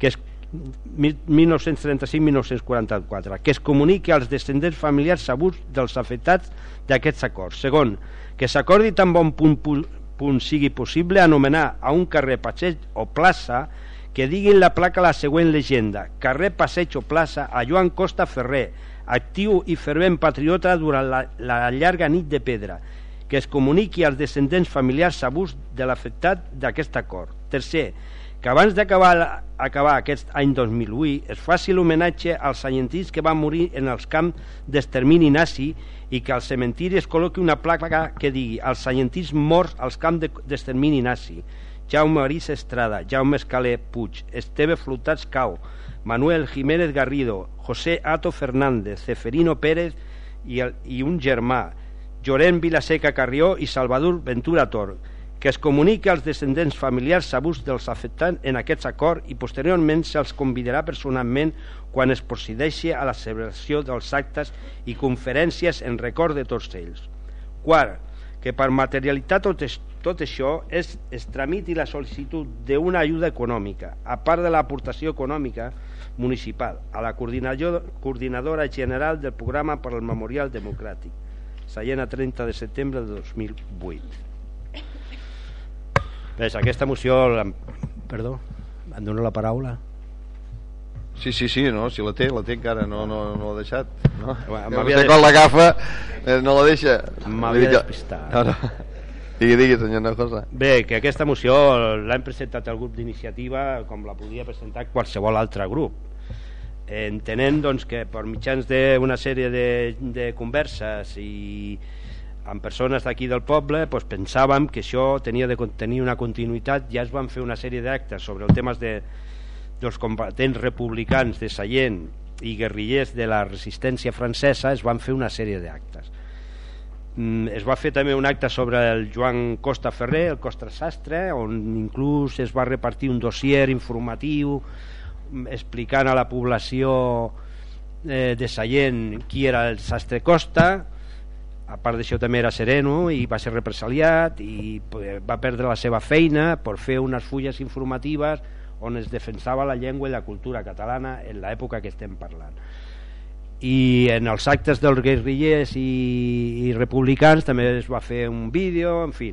que es 1935-1944 que es comuniqui als descendents familiars sabuts dels afectats d'aquests acords. Segon, que s'acordi tan bon punt, punt sigui possible anomenar a un carrer, passeig o plaça que diguin la placa la següent llegenda carrer, passeig o plaça a Joan Costa Ferrer actiu i fervent patriota durant la, la llarga nit de pedra que es comuniqui als descendents familiars sabuts de l'afectat d'aquest acord. Tercer, que abans d'acabar acabar aquest any 2008 es faci l'homenatge als sallentins que van morir en els camps d'extermini nazi i que al cementiri es col·loqui una placa que digui els sallentins morts als camps d'extermini nazi Jaume Arís Estrada, Jaume Escalé Puig, Esteve Flotats Cau, Manuel Jiménez Garrido, José Ato Fernández, Ceferino Pérez i, el, i un germà, Llorenç Vilaseca Carrió i Salvador Ventura Tor, que es comuniqui als descendents familiars sabuts dels afectats en aquests acord i posteriorment se'ls convidarà personalment quan es procedeixi a la celebració dels actes i conferències en record de tots ells. Quart, que per materialitat tot, es, tot això és, es tramiti la sol·licitud d'una ajuda econòmica, a part de l'aportació econòmica municipal, a la coordinadora general del programa per al Memorial Democràtic, Sallent a 30 de setembre de 2008. Ves, aquesta moció... Perdó, em dono la paraula? Sí, sí, sí, no, si la té, la té encara, no, no, no l'ha deixat. No? M'havia de... quan l'agafa eh, no la deixa. M'havia despistat. No, no. Digui, digui, senyor Nojosa. Bé, que aquesta moció l'hem presentat el grup d'iniciativa com la podia presentar qualsevol altre grup. Entenent doncs, que per mitjans d'una sèrie de, de converses i amb persones d'aquí del poble doncs pensàvem que això tenia de tenir una continuïtat ja es van fer una sèrie d'actes sobre els temes de, dels combatents republicans de Sallent i guerrillers de la resistència francesa es van fer una sèrie d'actes. Mm, es va fer també un acte sobre el Joan Costa Ferrer el Costa Sastre on inclús es va repartir un dossier informatiu mm, explicant a la població eh, de Sallent qui era el Sastre Costa. A part d'això també era sereno i va ser represaliat i va perdre la seva feina per fer unes fulles informatives on es defensava la llengua i la cultura catalana en l'època que estem parlant. I en els actes dels guerrillers i, i republicans també es va fer un vídeo en fi.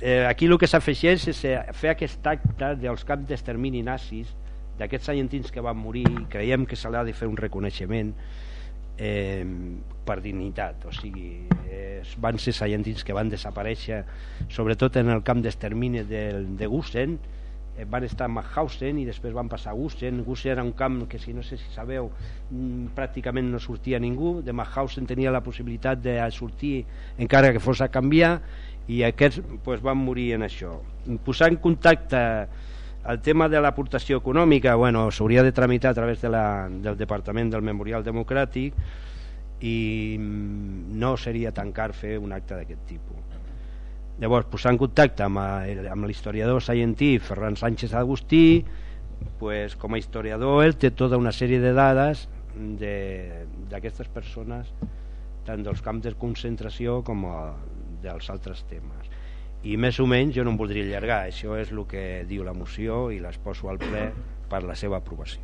Eh, aquí el que s'afegeix és fer aquest acte dels camps d'extermini nazis d'aquests sallentins que van morir creiem que se l'ha de fer un reconeixement eh, per dignitat. O sigui, eh, van ser sallentins que van desaparèixer sobretot en el camp d'extermini de, de Gusen eh, van estar a Mauthausen i després van passar a Gusen Gusen era un camp que si no sé si sabeu mm, pràcticament no sortia ningú. De Mauthausen tenia la possibilitat de sortir encara que fos a canviar i aquests pues, van morir en això. Posar en contacte el tema de l'aportació econòmica bueno, s'hauria de tramitar a través de la, del Departament del Memorial Democràtic i mm, no seria tan car fer un acte d'aquest tipus llavors posar en contacte amb, el- amb l'historiador saientí Ferran Sánchez Agustí pues, com a historiador ell té tota una sèrie de dades de- d'aquestes persones tant dels camps de concentració com a, dels altres temes. I més o menys jo no em voldria allargar això és el que diu la moció i les poso al ple per la seva aprovació